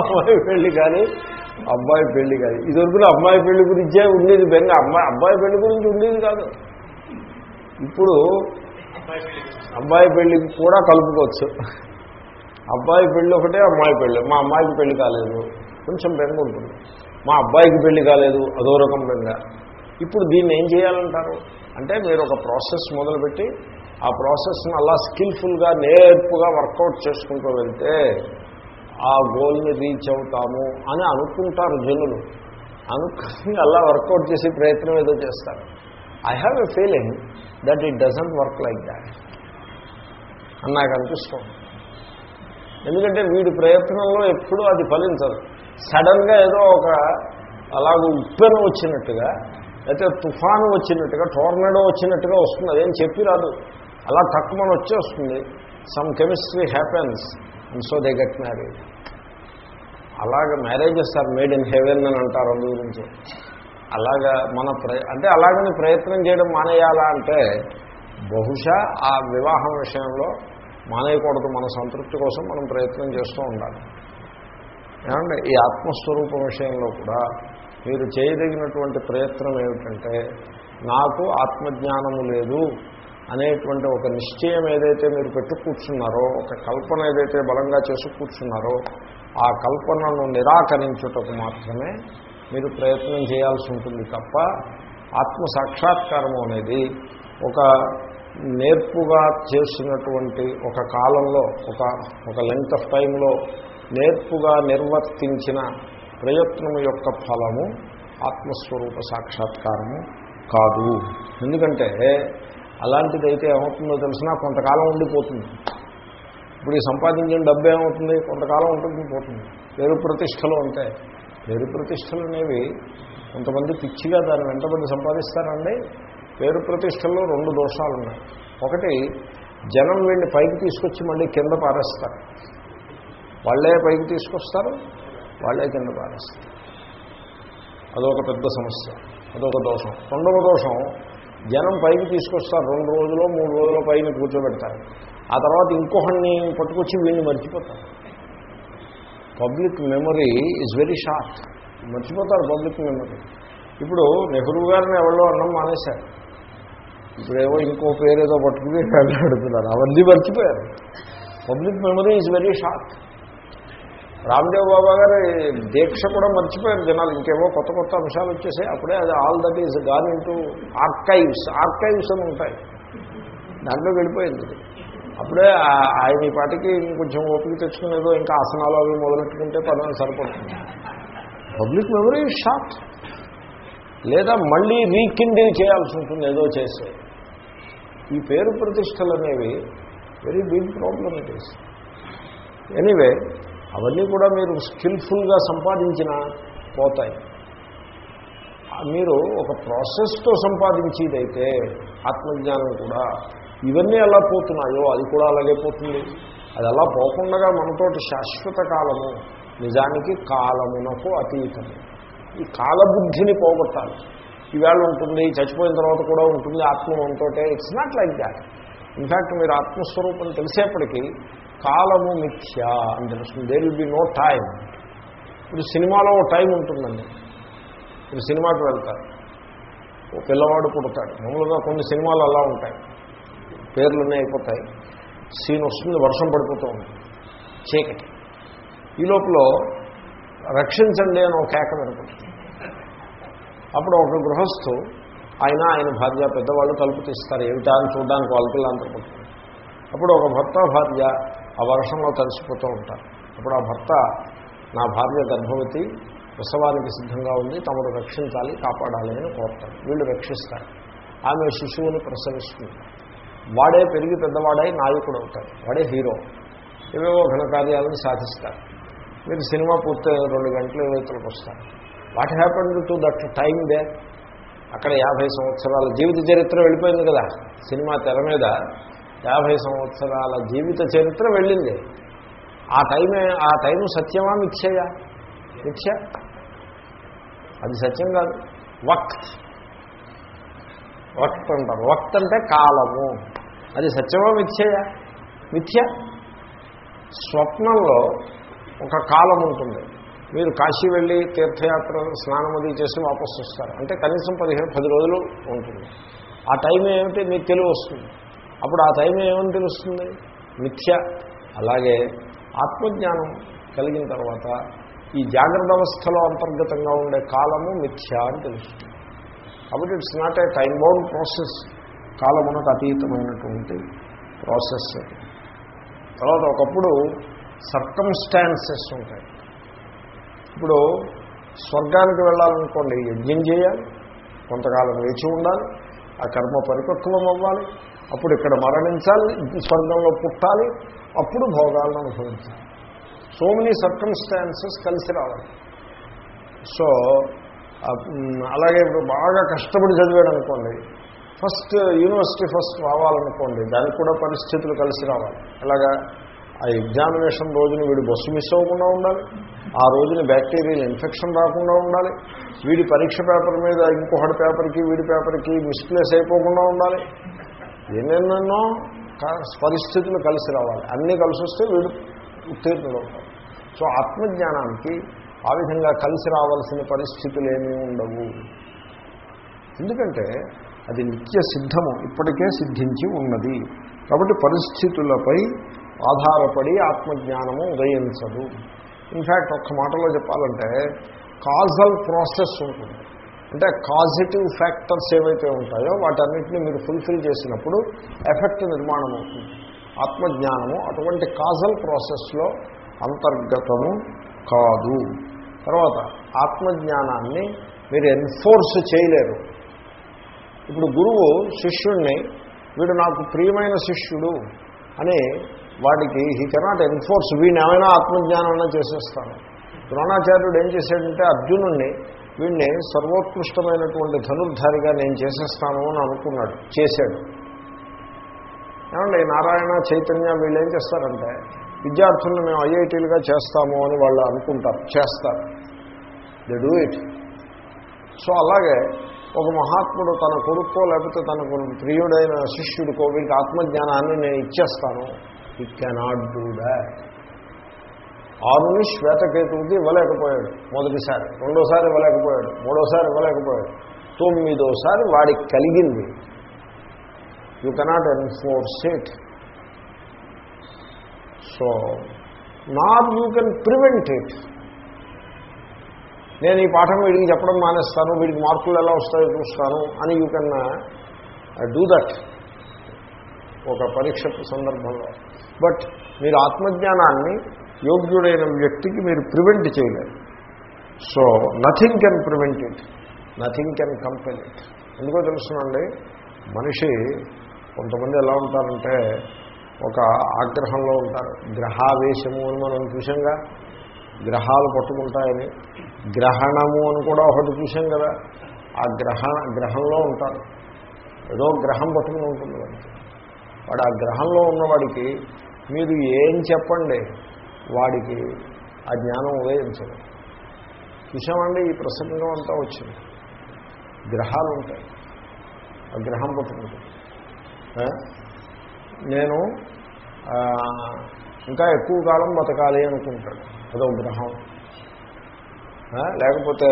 అమ్మాయి పెళ్ళి కానీ అబ్బాయి పెళ్ళి కాదు. ఇది వరకు అమ్మాయి పెళ్ళి గురించే ఉండేది బెంగ అమ్మాయి అబ్బాయి పెళ్ళి గురించి ఉండేది కాదు. ఇప్పుడు అబ్బాయి పెళ్ళికి కూడా కలుపుకోవచ్చు. అబ్బాయి పెళ్ళి ఒకటే అమ్మాయి పెళ్ళి మా అమ్మాయికి పెళ్ళి కాలేదు. కొంచెం బెంగ ఉంటుంది. మా అబ్బాయికి పెళ్ళి కాలేదు. అదో రకం బెంగ. ఇప్పుడు దీన్ని ఏం చేయాలంటారు? అంటే మీరు ఒక ప్రాసెస్ మొదలుపెట్టి ఆ ప్రాసెస్ని అలా స్కిల్ఫుల్గా నేర్పుగా వర్కౌట్ చేసుకుంటూ వెళ్తే ఆ గోల్ని రీచ్ అవుతాము అని అనుకుంటారు జనులు. అనుకుని అలా వర్కౌట్ చేసే ప్రయత్నం ఏదో చేస్తారు. I have a feeling that it doesn't work like that అని నాకు అనిపిస్తుంది. ఎందుకంటే వీడి ప్రయత్నంలో ఎప్పుడూ అది ఫలించదు. సడన్గా ఏదో ఒక అలాగ ఉప్పెన వచ్చినట్టుగా అయితే తుఫాను వచ్చినట్టుగా టోర్నడో వచ్చినట్టుగా వస్తుంది. అదేం చెప్పి రాదు. అలా తక్కువ వచ్చే వస్తుంది some chemistry happens and so they got married అలాగ marriages are made in heaven అని అంటారు అందు గురించి అలాగా మన ప్ర అంటే అలాగని ప్రయత్నం చేయడం మానేయాలా అంటే బహుశా ఆ వివాహం విషయంలో మానేయకూడదు మన సంతృప్తి కోసం మనం ప్రయత్నం చేస్తూ ఉండాలి. ఏమంటే ఈ ఆత్మస్వరూపం విషయంలో కూడా మీరు చేయదగినటువంటి ప్రయత్నం ఏమిటంటే నాకు ఆత్మజ్ఞానము లేదు అనేటువంటి ఒక నిశ్చయం ఏదైతే మీరు పెట్టు కూర్చున్నారో ఒక కల్పన ఏదైతే బలంగా చేసి కూర్చున్నారో ఆ కల్పనను నిరాకరించుటకు మాత్రమే మీరు ప్రయత్నం చేయాల్సి ఉంటుంది తప్ప ఆత్మ సాక్షాత్కారం అనేది ఒక నేర్పుగా చేసినటువంటి ఒక కాలంలో ఒక ఒక లెంత్ ఆఫ్ టైంలో నేర్పుగా నిర్వర్తించిన ప్రయత్నము యొక్క ఫలము ఆత్మస్వరూప సాక్షాత్కారము కాదు. ఎందుకంటే అలాంటిదైతే ఏమవుతుందో తెలిసినా కొంతకాలం ఉండిపోతుంది. ఇప్పుడు ఈ సంపాదించిన డబ్బు ఏమవుతుంది? కొంతకాలం ఉంటుంది పోతుంది. పేరు ప్రతిష్టలు ఉంటాయి. పేరు ప్రతిష్టలు అనేవి కొంతమంది పిచ్చిగా దాన్ని వెంటబడి సంపాదిస్తారండి. పేరు ప్రతిష్టల్లో రెండు దోషాలు ఉన్నాయి. ఒకటి జనం వీళ్ళని పైకి తీసుకొచ్చి మళ్ళీ కింద పారేస్తారు. వాళ్ళే పైకి తీసుకొస్తారు వాళ్ళే కింద పారేస్తారు. అదొక పెద్ద సమస్య అదొక దోషం. రెండవ దోషం జనం పైకి తీసుకొస్తారు. రెండు రోజులు మూడు రోజుల పైన కూర్చోబెడతారు. ఆ తర్వాత ఇంకొకరిని పట్టుకొచ్చి వీళ్ళని మర్చిపోతారు. Public memory is very short మర్చిపోతారు పబ్లిక్ మెమరీ. ఇప్పుడు నెహ్రూ గారిని ఎవరో అన్నం మానేశారు. ఇప్పుడేవో ఇంకో పేరేదో పట్టుకుని వెళ్ళాడుతున్నారు అవన్నీ మర్చిపోయారు. Public memory is very short Ramdev Baba గారి దీక్ష కూడా మర్చిపోయారు జనాలు. ఇంకేవో కొత్త కొత్త అంశాలు వచ్చేసాయి. అప్పుడే అది all that is gone into archives archives అని ఉంటాయి. దాంట్లో వెళ్ళిపోయింది అప్పుడే ఆయన ఈ పాటికి ఇంకొంచెం ఓపిక తెచ్చుకునేదో ఇంకా ఆసనాలు అవి మొదలెట్టుకుంటే పదవి సరిపడుతుంది పబ్లిక్ మెమరీ షార్ట్ లేదా మళ్ళీ రీకిండిల్ చేయాల్సి ఉంటుంది ఏదో చేస్తే. ఈ పేరు ప్రతిష్టలు అనేవి very big problem it is anyway అవన్నీ కూడా మీరు స్కిల్ఫుల్గా సంపాదించిన పోతాయి. మీరు ఒక ప్రాసెస్తో సంపాదించేదైతే ఆత్మజ్ఞానం కూడా ఇవన్నీ ఎలా పోతున్నాయో అది కూడా అలాగే పోతుంది. అది అలా పోకుండా మనతోటి శాశ్వత కాలము నిజానికి కాలమునకు అతీతము. ఈ కాలబుద్ధిని పోగొట్టాలి. ఈవేళ ఉంటుంది చచ్చిపోయిన తర్వాత కూడా ఉంటుంది ఆత్మ మనతోటే. It's not like that in fact మీరు ఆత్మస్వరూపం తెలిసేప్పటికీ కాలము మిథ్య అని తెలుస్తుంది. There will be no time ఇప్పుడు సినిమాలో టైం ఉంటుందండి. ఇప్పుడు సినిమాకి వెళ్తారు. ఓ పిల్లవాడు పుడతాడు. మామూలుగా కొన్ని సినిమాలు అలా ఉంటాయి. పేర్లునే అయిపోతాయి. సీన్ వస్తుంది వర్షం పడిపోతూ ఉంటుంది. చీకటి. ఈ లోపల రక్షించండి అని ఒక కేక వినపడుతుంది. అప్పుడు ఒక గృహస్థు ఆయన ఆయన భార్య పెద్దవాళ్ళు తలుపు తీస్తారు. ఏమిటా అని చూడడానికి వాళ్ళ పిల్లలంతా పుట్టింది అప్పుడు ఒక భర్త భార్య ఆ వర్షంలో తడిసిపోతూ ఉంటారు. అప్పుడు ఆ భర్త నా భార్య గర్భవతి ప్రసవానికి సిద్ధంగా ఉంది తమను రక్షించాలి కాపాడాలి అని కోరుతారు. వీళ్ళు రక్షిస్తారు. ఆమె శిశువుని ప్రసవిస్తుంది. వాడే పెరిగి పెద్దవాడై నాయకుడు అవుతాడు. వాడే హీరో. ఏవేవో ఘనకార్యాలను సాధిస్తారు. మీరు సినిమా పూర్తయిన రెండు గంటలు రైతులకు వస్తారు. What happened to that time they అక్కడ యాభై సంవత్సరాల జీవిత చరిత్ర వెళ్ళిపోయింది కదా. సినిమా తెర మీద యాభై సంవత్సరాల జీవిత చరిత్ర వెళ్ళింది. ఆ టైమే ఆ టైం సత్యమా మిథ్యయా? మిథ్య. అది సత్యం కాదు. వక్త్. వక్త్ అంటారు. వక్త్ అంటే కాలము. అది సత్యమా మిథ్యయా? మిథ్య. స్వప్నంలో ఒక కాలం ఉంటుంది. మీరు కాశీ వెళ్ళి తీర్థయాత్ర స్నానం అది చేసి వాపసు వస్తారు అంటే కనీసం పదిహేను పది రోజులు ఉంటుంది. ఆ టైం ఏమిటి? మీకు తెలివి వస్తుంది అప్పుడు ఆ టైం ఏమని తెలుస్తుంది? మిథ్య. అలాగే ఆత్మజ్ఞానం కలిగిన తర్వాత ఈ జాగ్రత్త అవస్థలో అంతర్గతంగా ఉండే కాలము మిథ్య అని తెలుస్తుంది. కాబట్టి it's not a time bound process కాలమునకు అతీతమైనటువంటి ప్రాసెస్ తర్వాత ఒకప్పుడు సర్కమ్స్టాన్సెస్ ఉంటాయి. ఇప్పుడు స్వర్గానికి వెళ్ళాలనుకోండి యజ్ఞం చేయాలి కొంతకాలం వేచి ఉండాలి ఆ కర్మ పరిపక్వం అవ్వాలి అప్పుడు ఇక్కడ మరణించాలి స్వర్గంలో పుట్టాలి అప్పుడు భోగాలను అనుభవించాలి. సో మెనీ సర్కమ్స్టాన్సెస్ కలిసి రావాలి. సో అలాగే ఇప్పుడు బాగా కష్టపడి చదివాడు అనుకోండి ఫస్ట్ యూనివర్సిటీ ఫస్ట్ రావాలనుకోండి దానికి కూడా పరిస్థితులు కలిసి రావాలి. ఎలాగా? ఆ ఎగ్జామినేషన్ రోజున వీడు బస్సు మిస్ అవ్వకుండా ఉండాలి ఆ రోజున బ్యాక్టీరియల్ ఇన్ఫెక్షన్ రాకుండా ఉండాలి వీడి పరీక్ష పేపర్ మీద ఇంకొకటి పేపర్కి వీడి పేపర్కి మిస్ప్లేస్ అయిపోకుండా ఉండాలి. ఎన్నెన్నెన్నో క- పరిస్థితులు కలిసి రావాలి. అన్నీ కలిసి వస్తే వీడు ఉత్తీర్ణులు అవుతారు సో ఆత్మజ్ఞానానికి ఆ విధంగా కలిసి రావాల్సిన పరిస్థితులు ఏమీ ఉండవు. ఎందుకంటే అది నిత్య సిద్ధము ఇప్పటికే సిద్ధించి ఉన్నది. కాబట్టి పరిస్థితులపై ఆధారపడి ఆత్మజ్ఞానము ఉదయించదు. ఇన్ఫ్యాక్ట్ ఒక్క మాటలో చెప్పాలంటే కాజల్ ప్రాసెస్ ఉంటుంది. అంటే కాజిటివ్ ఫ్యాక్టర్స్ ఏవైతే ఉంటాయో వాటన్నిటిని మీరు ఫుల్ఫిల్ చేసినప్పుడు ఎఫెక్ట్ నిర్మాణం అవుతుంది ఆత్మజ్ఞానము అటువంటి కాజల్ ప్రాసెస్లో అంతర్గతము కాదు. తర్వాత ఆత్మజ్ఞానాన్ని మీరు ఎన్ఫోర్స్ చేయలేరు. ఇప్పుడు గురువు శిష్యుణ్ణి వీడు నాకు ప్రియమైన శిష్యుడు అని వాడికి హీ కెనాట్ ఎన్ఫోర్స్ వీడిని ఏమైనా ఆత్మజ్ఞానం చేసేస్తాను ద్రోణాచార్యుడు ఏం చేశాడంటే అర్జునుణ్ణి వీడిని సర్వోత్కృష్టమైనటువంటి ధనుర్ధారిగా నేను చేసేస్తాను అని అనుకున్నాడు చేశాడు. ఏమండి నారాయణ చైతన్య వీళ్ళు ఏం చేస్తారంటే విద్యార్థులను మేము ఐఐటీలుగా చేస్తాము అని వాళ్ళు అనుకుంటారు చేస్తారు. దే డూ ఇట్ సో అలాగే ఒక మహాత్ముడు తన కొడుకో లేకపోతే తనకు ప్రియుడైన శిష్యుడికో వీరికి ఆత్మజ్ఞానాన్ని నేను ఇచ్చేస్తాను. ఇట్ కెనాట్ డూ దాట్ ఆరుని శ్వేతకేతువుకి ఇవ్వలేకపోయాడు మొదటిసారి రెండోసారి ఇవ్వలేకపోయాడు మూడోసారి ఇవ్వలేకపోయాడు. తొమ్మిదోసారి వాడికి కలిగింది. You cannot enforce it so not you can prevent it నేను ఈ పాఠం వీడికి చెప్పడం మానేస్తాను వీడికి మార్కులు ఎలా వస్తాయో చూస్తాను అని యూ కెన్ డూ దట్ ఒక పరీక్ష సందర్భంలో. బట్ మీరు ఆత్మజ్ఞానాన్ని యోగ్యుడైన వ్యక్తికి మీరు ప్రివెంట్ చేయలేరు. So nothing can prevent it. Nothing can compel it. ఎందుకో తెలుసునండి మనిషి కొంతమంది ఎలా ఉంటారంటే ఒక ఆగ్రహంలో ఉంటారు. గ్రహావేశము అని మనం చూసాంగా గ్రహాలు పట్టుకుంటాయని. గ్రహణము అని కూడా ఒకటి చూసాం కదా. ఆ గ్రహ గ్రహంలో ఉంటారు. ఏదో గ్రహం పట్టుకుని ఉంటుంది వాడికి. వాడు ఆ గ్రహంలో ఉన్నవాడికి మీరు ఏం చెప్పండి? వాడికి ఆ జ్ఞానం ఉదయించదు. చూసామండి ఈ ప్రసంగం అంతా వచ్చింది. గ్రహాలు ఉంటాయి. ఆ గ్రహం పుట్టుకుంటుంది. నేను ఇంకా ఎక్కువ కాలం బతకాలి అనుకుంటాడు. అదో గ్రహం. లేకపోతే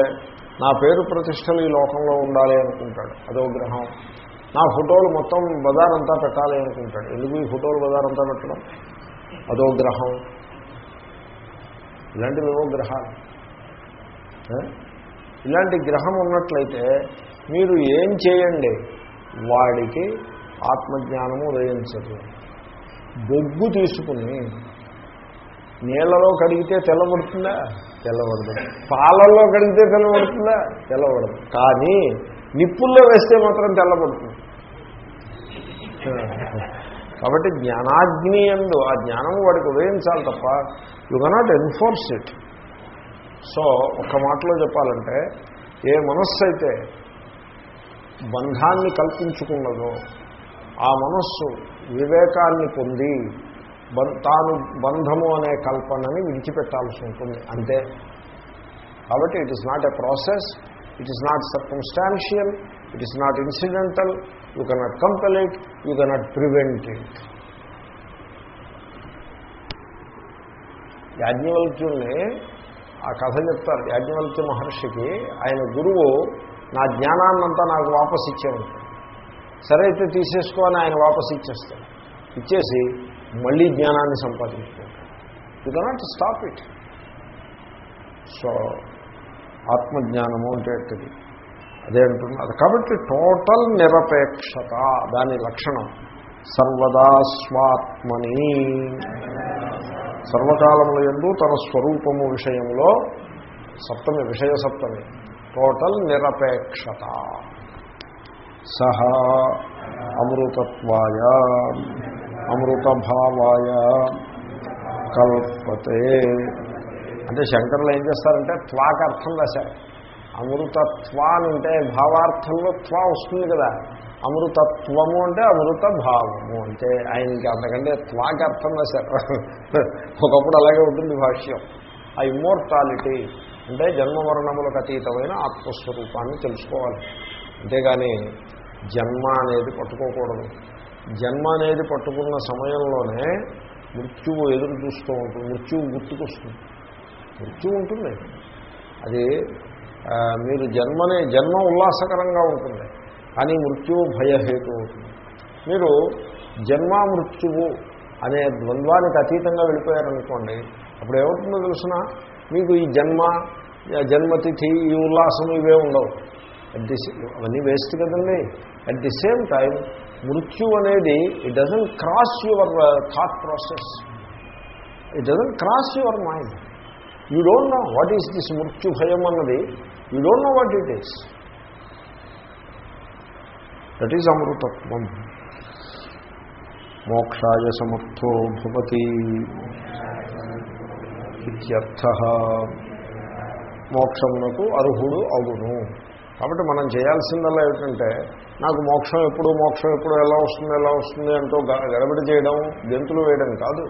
నా పేరు ప్రతిష్టలు ఈ లోకంలో ఉండాలి అనుకుంటాడు. అదో గ్రహం. నా ఫోటోలు మొత్తం బజారంతా పెట్టాలి అనుకుంటాడు. ఎందుకు ఈ ఫోటోలు బజారంతా పెట్టడం? అదో గ్రహం. ఇలాంటివేవో గ్రహాలు. ఇలాంటి గ్రహం ఉన్నట్లయితే మీరు ఏం చేయండి? వాడికి ఆత్మజ్ఞానము ఉదయించదు. బొగ్గు తీసుకుని నీళ్ళలో కడిగితే తెల్లబడుతుందా తెల్లబడదు పాలల్లో కడిగితే తెల్లబడుతుందా తెల్లబడదు కానీ నిప్పుల్లో వేస్తే మాత్రం తెల్లబడుతుంది కాబట్టి జ్ఞానాగ్ని ఎందు ఆ జ్ఞానం వాడికి ఉదయించాలి తప్ప you cannot enforce it so ఒక్క మాటలో చెప్పాలంటే ఏ మనస్సు అయితే బంధాన్ని కల్పించుకున్నదో ఆ మనస్సు వివేకాన్ని పొంది బం- తాను బంధము అనే కల్పనని విడిచిపెట్టాల్సి ఉంటుంది. అంతే. కాబట్టి it is not a process it is not circumstantial it is not incidental you cannot compel it you cannot prevent it యాజ్ఞవల్క్యుల్ని ఆ కథ చెప్తారు. యాజ్ఞవల్క్య మహర్షికి ఆయన గురువు నా జ్ఞానాన్నంతా నాకు వాపస్ ఇచ్చేవాడు సరే అయితే తీసేసుకో అని ఆయన వాపస్ ఇచ్చేస్తాడు. ఇచ్చేసి మళ్ళీ జ్ఞానాన్ని సంపాదించుకుంటాడు. You cannot stop it so ఆత్మజ్ఞానము అంటే ఎట్టది? అదే అంటున్నారు. కాబట్టి టోటల్ నిరపేక్షత దాని లక్షణం సర్వదా స్వాత్మని. సర్వకాలముల ఎందు తన స్వరూపము విషయంలో సప్తమి విషయ సప్తమి. టోటల్ నిరపేక్షత. సహ అమృతత్వాయ అమృతభావాయ కల్పతే. అంటే శంకర్లు ఏం చేస్తారంటే త్వాకి అర్థం రాశారు. అమృతత్వ అని ఉంటే భావార్థంలో త్వ వస్తుంది కదా. అమృతత్వము అంటే అమృత భావము అంటే ఆయనకి అంతకంటే త్వాకి అర్థం రాశారు ఒకప్పుడు అలాగే ఉంటుంది భాష్యం. ఆ ఇమ్మోర్టాలిటీ అంటే జన్మ మరణములకు అతీతమైన ఆత్మస్వరూపాన్ని తెలుసుకోవాలి. అంతేగాని జన్మ అనేది పట్టుకోకూడదు. జన్మ అనేది పట్టుకున్న సమయంలోనే మృత్యువు ఎదురు చూస్తూ ఉంటుంది మృత్యువు గుర్తుకొస్తుంది. మృత్యువు ఉంటుంది. అది మీరు జన్మనే జన్మ ఉల్లాసకరంగా ఉంటుంది. కానీ మృత్యువు భయహేతు అవుతుంది. మీరు జన్మ మృత్యువు అనే ద్వంద్వానికి అతీతంగా వెళ్ళిపోయారనుకోండి అప్పుడు ఏమవుతుందో తెలిసిన? మీకు ఈ జన్మ జన్మతిథి ఈ ఉల్లాసం ఇవే ఉండవు. అట్ ది అవన్నీ వేస్ట్ కదండి. అట్ ది సేమ్ టైం మృత్యు అనేది it doesn't cross your thought process it doesn't cross your mind you don't know what is this మృత్యు భయం అన్నది you don't know what it is that is అమృతత్వం మోక్షాయ సమర్థో భవతి ఇత్యర్థ మోక్షమునకు అర్హుడు అవును కాబట్టి మనం చేయాల్సిందల్లా ఏమిటంటే నాకు మోక్షం ఎప్పుడు మోక్షం ఎప్పుడు ఎలా వస్తుంది ఎలా వస్తుంది అంటూ గ- గడబడి చేయడం గెంతులు వేయడం కాదు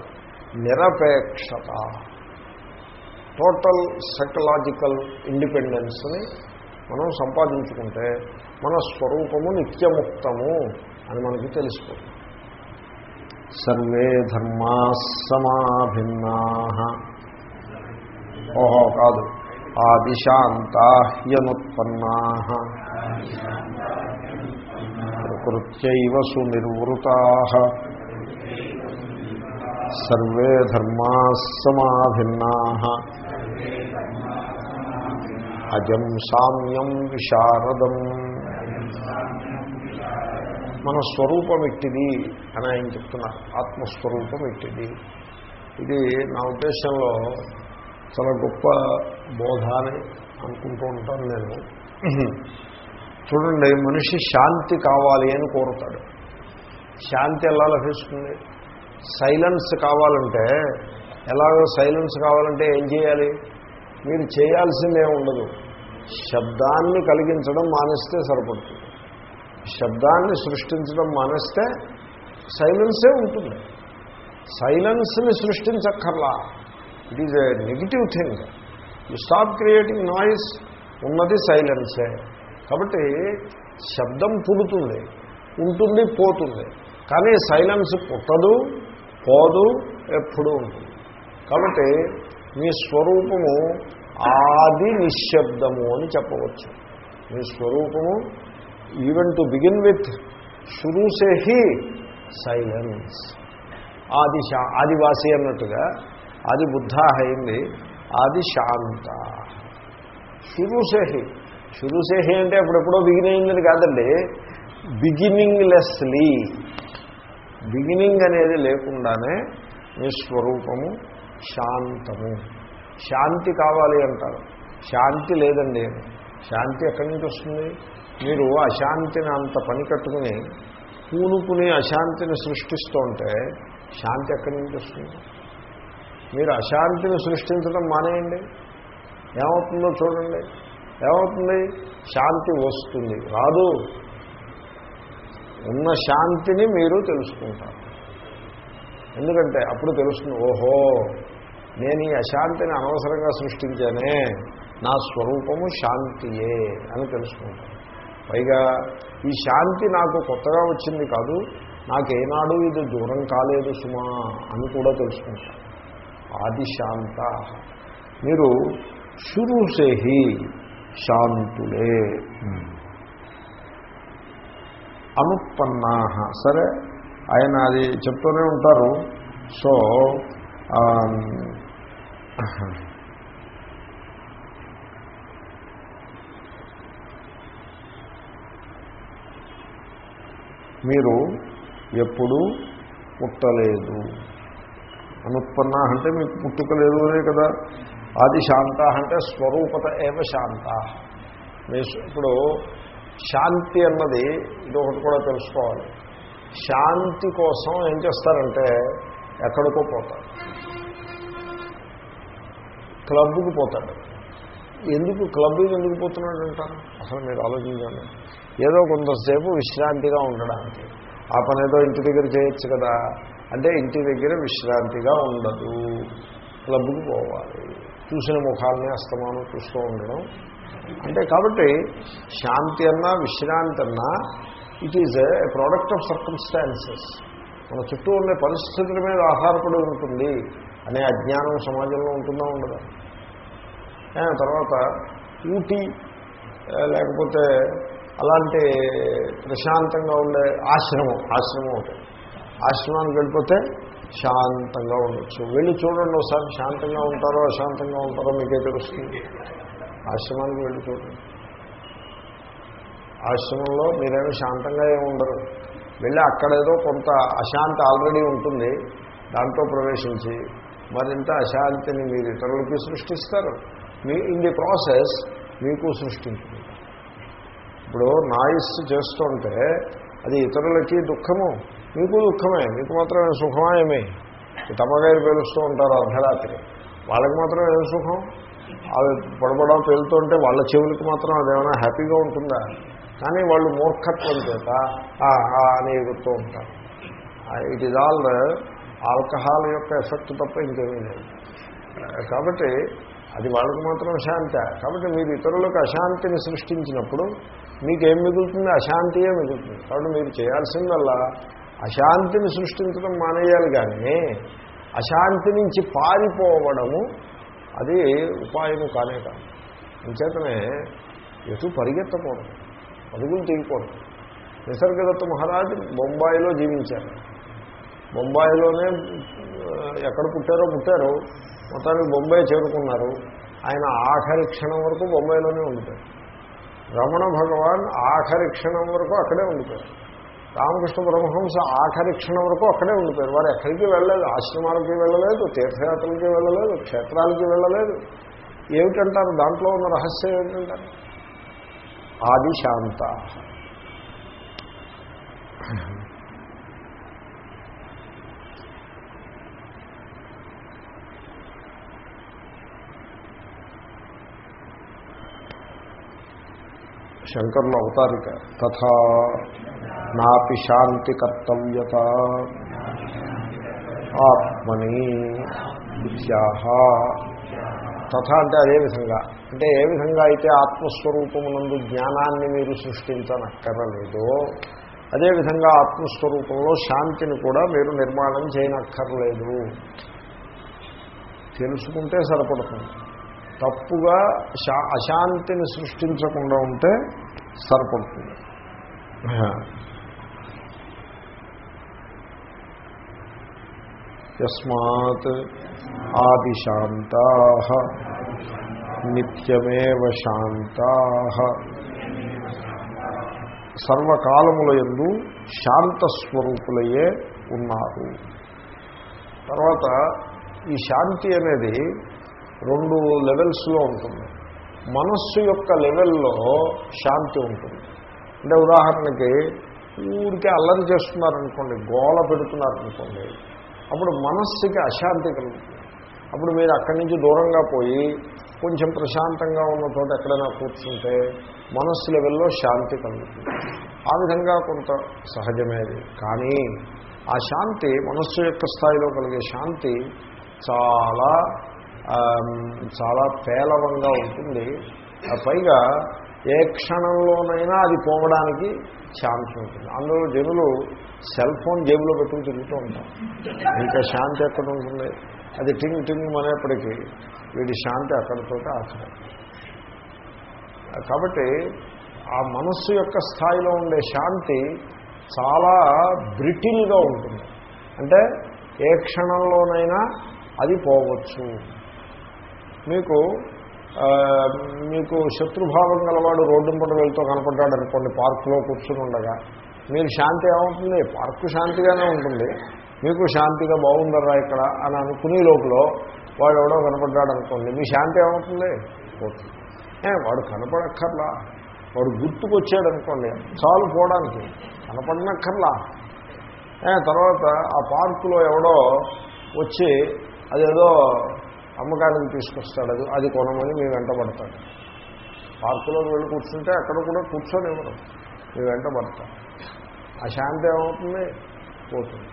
నిరపేక్షత టోటల్ సైకలాజికల్ ఇండిపెండెన్స్ని మనం సంపాదించుకుంటే మన స్వరూపము నిత్యముక్తము అని మనకి తెలిసిపోతుంది. సర్వే ధర్మా సమాభిన్నా. ఓహో కాదు. ఆదిశాంతాహ్యనుత్పన్నా ప్రకృత్యైవ సునిర్వృతా. సర్వే ధర్మా సమాభిన్నా అజం సామ్యం విశారదం. మన స్వరూపం ఇట్టిది అని ఆయన చెప్తున్నారు. ఆత్మస్వరూపం ఇట్టిది ఇది నా ఉద్దేశంలో చాలా గొప్ప బోధ అని అనుకుంటూ ఉంటాను నేను. చూడండి మనిషి శాంతి కావాలి అని కోరుతాడు. శాంతి ఎలా లభిస్తుంది? సైలెన్స్ కావాలంటే ఎలాగో సైలెన్స్ కావాలంటే ఏం చేయాలి? మీరు చేయాల్సిందే ఉండదు. శబ్దాన్ని కలిగించడం మానేస్తే సరిపడుతుంది. శబ్దాన్ని సృష్టించడం మానేస్తే సైలెన్సే ఉంటుంది. సైలెన్స్ని సృష్టించక్కర్లా. It is a negative thing you stop creating noise ఉన్నది సైలెన్సే. కాబట్టి శబ్దం పుడుతుంది ఉంటుంది పోతుంది. కానీ సైలెన్స్ పుట్టదు పోదు ఎప్పుడూ ఉంటుంది. కాబట్టి మీ స్వరూపము ఆది నిశ్శబ్దము అని చెప్పవచ్చు. మీ స్వరూపము ఈవెన్ టు బిగిన్ విత్ షురూసే హీ సైలెన్స్. ఆది శా ఆదివాసి అన్నట్టుగా ఆది బుద్ధ అయింది ఆది శాంత. షురూసేహి షురూసేహి అంటే అప్పుడెప్పుడో బిగిన్ అయిందని కాదండి బిగినింగ్ లెస్లీ బిగినింగ్ అనేది లేకుండానే మీ స్వరూపము శాంతము. శాంతి కావాలి అంటారు. శాంతి లేదండి. శాంతి ఎక్కడి నుంచి వస్తుంది? మీరు అశాంతిని అంత పని కట్టుకుని పూనుకుని అశాంతిని సృష్టిస్తుంటే శాంతి ఎక్కడి నుంచి వస్తుంది? మీరు అశాంతిని సృష్టించడం మానేయండి. ఏమవుతుందో చూడండి. ఏమవుతుంది? శాంతి వస్తుంది. రాదు. ఉన్న శాంతిని మీరు తెలుసుకుంటారు. ఎందుకంటే అప్పుడు తెలుస్తుంది ఓహో నేను ఈ అశాంతిని అనవసరంగా సృష్టించానే నా స్వరూపము శాంతియే అని తెలుసుకుంటాను పైగా ఈ శాంతి నాకు కొత్తగా వచ్చింది కాదు నాకేనాడు ఇది దూరం కాలేదు సుమా అని కూడా తెలుసుకుంటాను ఆది శాంత. మీరు షురూసేహి శాంతులే. అనుపన్నా. సరే ఆయన అది చెప్తూనే ఉంటారు. సో మీరు ఎప్పుడూ పుట్టలేదు. అనుత్పన్న అంటే మీకు పుట్టుక లేదు అనే కదా. ఆది శాంత అంటే స్వరూపత ఏవ శాంత. మీ ఇప్పుడు శాంతి అన్నది ఇది ఒకటి కూడా తెలుసుకోవాలి. శాంతి కోసం ఏం చేస్తారంటే ఎక్కడికో పోతారు. క్లబ్కు పోతాడు ఎందుకు క్లబ్కి ఎందుకు పోతున్నాడు అంటారు అసలు మీరు ఆలోచించండి. ఏదో కొంతసేపు విశ్రాంతిగా ఉండడానికి. ఆ పని ఏదో ఇంటి దగ్గర చేయొచ్చు కదా. అంటే ఇంటి దగ్గర విశ్రాంతిగా ఉండదు. క్లబ్కి పోవాలి. చూసిన ముఖాలని అస్తమానం చూస్తూ ఉండడం అంటే కాబట్టి శాంతి అన్నా విశ్రాంతి అన్నా it is a product of circumstances మన చుట్టూ ఉండే పరిస్థితుల మీద ఆధారపడి ఉంటుంది అనే అజ్ఞానం సమాజంలో ఉంటుందా ఉండదా? తర్వాత ఊటీ లేకపోతే అలాంటి ప్రశాంతంగా ఉండే ఆశ్రమం ఆశ్రమం ఒకటి. ఆశ్రమానికి వెళ్ళిపోతే శాంతంగా ఉండొచ్చు. వెళ్ళి చూడండి ఒకసారి శాంతంగా ఉంటారో అశాంతంగా ఉంటారో మీకే తెలుస్తుంది. ఆశ్రమానికి వెళ్ళి చూడండి ఆశ్రమంలో మీరేమీ శాంతంగా ఏమి ఉండరు. వెళ్ళి అక్కడేదో కొంత అశాంతి ఆల్రెడీ ఉంటుంది దాంట్లో ప్రవేశించి మరింత అశాంతిని మీరు ఇతరులకి సృష్టిస్తారు. మీ ఇన్ ది ప్రాసెస్ మీకు సృష్టించుకుంటారు. ఇప్పుడు నాయిస్ చేస్తుంటే అది ఇతరులకి దుఃఖము. మీకు దుఃఖమే మీకు మాత్రం సుఖమా ఏమి? తమగారు పేలుస్తూ ఉంటారు అర్ధరాత్రి. వాళ్ళకి మాత్రం ఏం సుఖం? అవి పడబడా పేలుతుంటే వాళ్ళ చెవులకు మాత్రం అదేమైనా హ్యాపీగా ఉంటుందా? కానీ వాళ్ళు మూర్ఖత్వం చేత అని ఎగుతూ ఉంటారు. ఇట్ ఈజ్ ఆల్ ఆల్కహాల్ యొక్క ఎఫెక్ట్ తప్ప ఇంకేమీ లేదు. కాబట్టి అది వాళ్ళకి మాత్రం అశాంత. కాబట్టి మీరు ఇతరులకు అశాంతిని సృష్టించినప్పుడు మీకేం మిగులుతుంది? అశాంతియే మిగులుతుంది. కాబట్టి మీరు చేయాల్సిందల్లా అశాంతిని సృష్టించడం మానేయాలి కానీ అశాంతి నుంచి పారిపోవడము అది ఉపాయము కానే కాదు. అంచేతనే ఎటు పరిగెత్తకూడదు. అదుగులు తీయకూడదు. నిసర్గదత్త మహారాజు బొంబాయిలో జీవించారు. బొంబాయిలోనే ఎక్కడ పుట్టారో పుట్టారు. మొత్తానికి బొంబాయి చేరుకున్నారు. ఆయన ఆఖరి క్షణం వరకు బొంబాయిలోనే ఉండిపోయారు. రమణ భగవాన్ ఆఖరి క్షణం వరకు అక్కడే ఉండిపోయారు. రామకృష్ణ పరమహంస ఆఖరి క్షణం వరకు అక్కడే ఉండిపోయారు. వారు ఎక్కడికి వెళ్ళలేదు? ఆశ్రమాలకి వెళ్ళలేదు తీర్థయాత్రలకి వెళ్ళలేదు క్షేత్రాలకి వెళ్ళలేదు. ఏమిటంటారు? దాంట్లో ఉన్న రహస్యం ఏమిటంటారు? ఆది శాంత శంకర్ల అవతారిక. తథా నాపి శాంతి కర్తవ్యత. ఆత్మని విద్యాహ. తథా అంటే అదే విధంగా. అంటే ఏ విధంగా అయితే ఆత్మస్వరూపమునందు జ్ఞానాన్ని మీరు సృష్టించనక్కర్లేదో అదేవిధంగా ఆత్మస్వరూపంలో శాంతిని కూడా మీరు నిర్మాణం చేయనక్కర్లేదు. తెలుసుకుంటే సరిపడుతుంది. తప్పుగా శా అశాంతిని సృష్టించకుండా ఉంటే సరిపడుతుంది. యస్మాత్ ఆదిశాంతా నిత్యమేవ శాంతా సర్వకాలముల ఎందు శాంతస్వరూపులయే ఉన్నారు తర్వాత ఈ శాంతి అనేది రెండు లెవెల్స్లో ఉంటుంది. మనస్సు యొక్క లెవెల్లో శాంతి ఉంటుంది. అంటే ఉదాహరణకి ఊరికే అల్లరి చేస్తున్నారనుకోండి గోళ పెడుతున్నారనుకోండి అప్పుడు మనస్సుకి అశాంతి కలుగుతుంది అప్పుడు మీరు అక్కడి నుంచి దూరంగా పోయి కొంచెం ప్రశాంతంగా ఉన్న చోట ఎక్కడైనా కూర్చుంటే మనస్సు లెవెల్లో శాంతి కలుగుతుంది. ఆ విధంగా కొంత సహజమేది. కానీ ఆ శాంతి మనస్సు యొక్క స్థాయిలో కలిగే శాంతి చాలా చాలా పేలవంగా ఉంటుంది. పైగా ఏ క్షణంలోనైనా అది పోవడానికి ఛాన్స్ ఉంటుంది. అందులో జనులు సెల్ ఫోన్ జేబులో పెట్టుకుని తిరుగుతూ ఉంటారు. ఇంకా శాంతి ఎక్కడ ఉంటుంది? అది టింగ్ టింగ్ అనేప్పటికీ వీడి శాంతి అక్కడితో అక్కడ కాబట్టి ఆ మనస్సు యొక్క స్థాయిలో ఉండే శాంతి చాలా బ్రిటిల్గా ఉంటుంది. అంటే ఏ క్షణంలోనైనా అది పోవచ్చు. మీకు మీకు శత్రుభావం గలవాడు రోడ్డు పూట వెళ్తూ కనపడ్డాడు అనుకోండి పార్కులో కూర్చుని ఉండగా. మీరు శాంతి ఏమవుతుంది పార్కు శాంతిగానే ఉంటుంది. మీకు శాంతిగా బాగుందరా ఇక్కడ అని అనుకునే లోపల వాడు ఎవడో కనపడ్డాడు అనుకోండి మీ శాంతి ఏమవుతుంది పోతుంది. ఏ, వాడు కనపడక్కర్లా. వాడు గుర్తుకొచ్చాడు అనుకోండి చాలు పోవడానికి. కనపడనక్కర్లా. తర్వాత ఆ పార్కులో ఎవడో వచ్చి అదేదో అమ్మకానికి తీసుకొస్తాడు అది అది కొనమని మీ వెంట పడతాడు. పార్కులోకి వెళ్ళి కూర్చుంటే అక్కడ కూడా కూర్చొని ఇవ్వరు మీ వెంట పడతాం ఆ శాంతి ఏమవుతుంది? పోతుంది.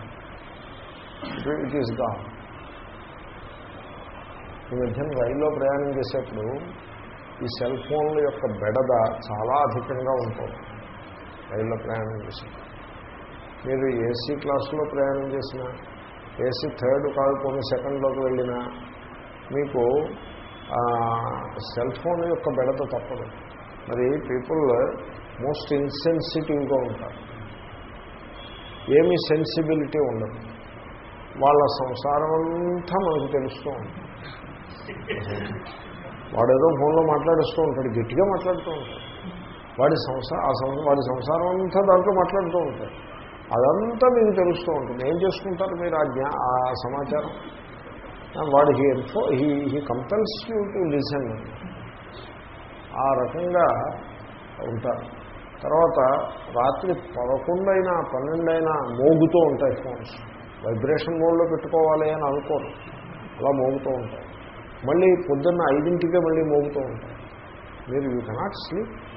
ఇట్ ఈస్ గాన్ ఈ మధ్యన రైల్లో ప్రయాణం చేసేప్పుడు ఈ సెల్ ఫోన్ల యొక్క బెడద చాలా అధికంగా ఉంటుంది. రైల్లో ప్రయాణం చేసేప్పుడు. మీరు ఏసీ క్లాసులో ప్రయాణం చేసిన ఏసీ థర్డ్ కాదు కొన్ని సెకండ్లోకి వెళ్ళినా మీకు సెల్ ఫోన్ యొక్క బెడత తప్పదు. మరి పీపుల్ మోస్ట్ ఇన్సెన్సిటివ్గా ఉంటారు. ఏమీ సెన్సిబిలిటీ ఉండదు. వాళ్ళ సంసారం అంతా మనకు తెలుస్తూ ఉంటుంది. వాడేదో ఫోన్లో మాట్లాడుస్తూ ఉంటాడు గట్టిగా మాట్లాడుతూ ఉంటాడు. వాడి సంసారం ఆ సంసారం వాడి సంసారం అంతా దాంట్లో మాట్లాడుతూ ఉంటాడు. అదంతా మీకు తెలుస్తూ ఉంటుంది. ఏం చేసుకుంటారు మీరు ఆ జ్ఞా ఆ సమాచారం? వాడు he ఎన్ఫో he he compels you to listen ఆ రకంగా ఉంటారు. తర్వాత రాత్రి పదకొండైనా పన్నెండైనా మోగుతూ ఉంటాయి ఫోన్స్. వైబ్రేషన్ మోడ్లో పెట్టుకోవాలి అని అనుకోరు అలా మోగుతూ ఉంటాయి. మళ్ళీ పొద్దున్న ఐదింటికే మళ్ళీ మోగుతూ ఉంటాయి. మీరు యూ కెనాట్ స్లీప్.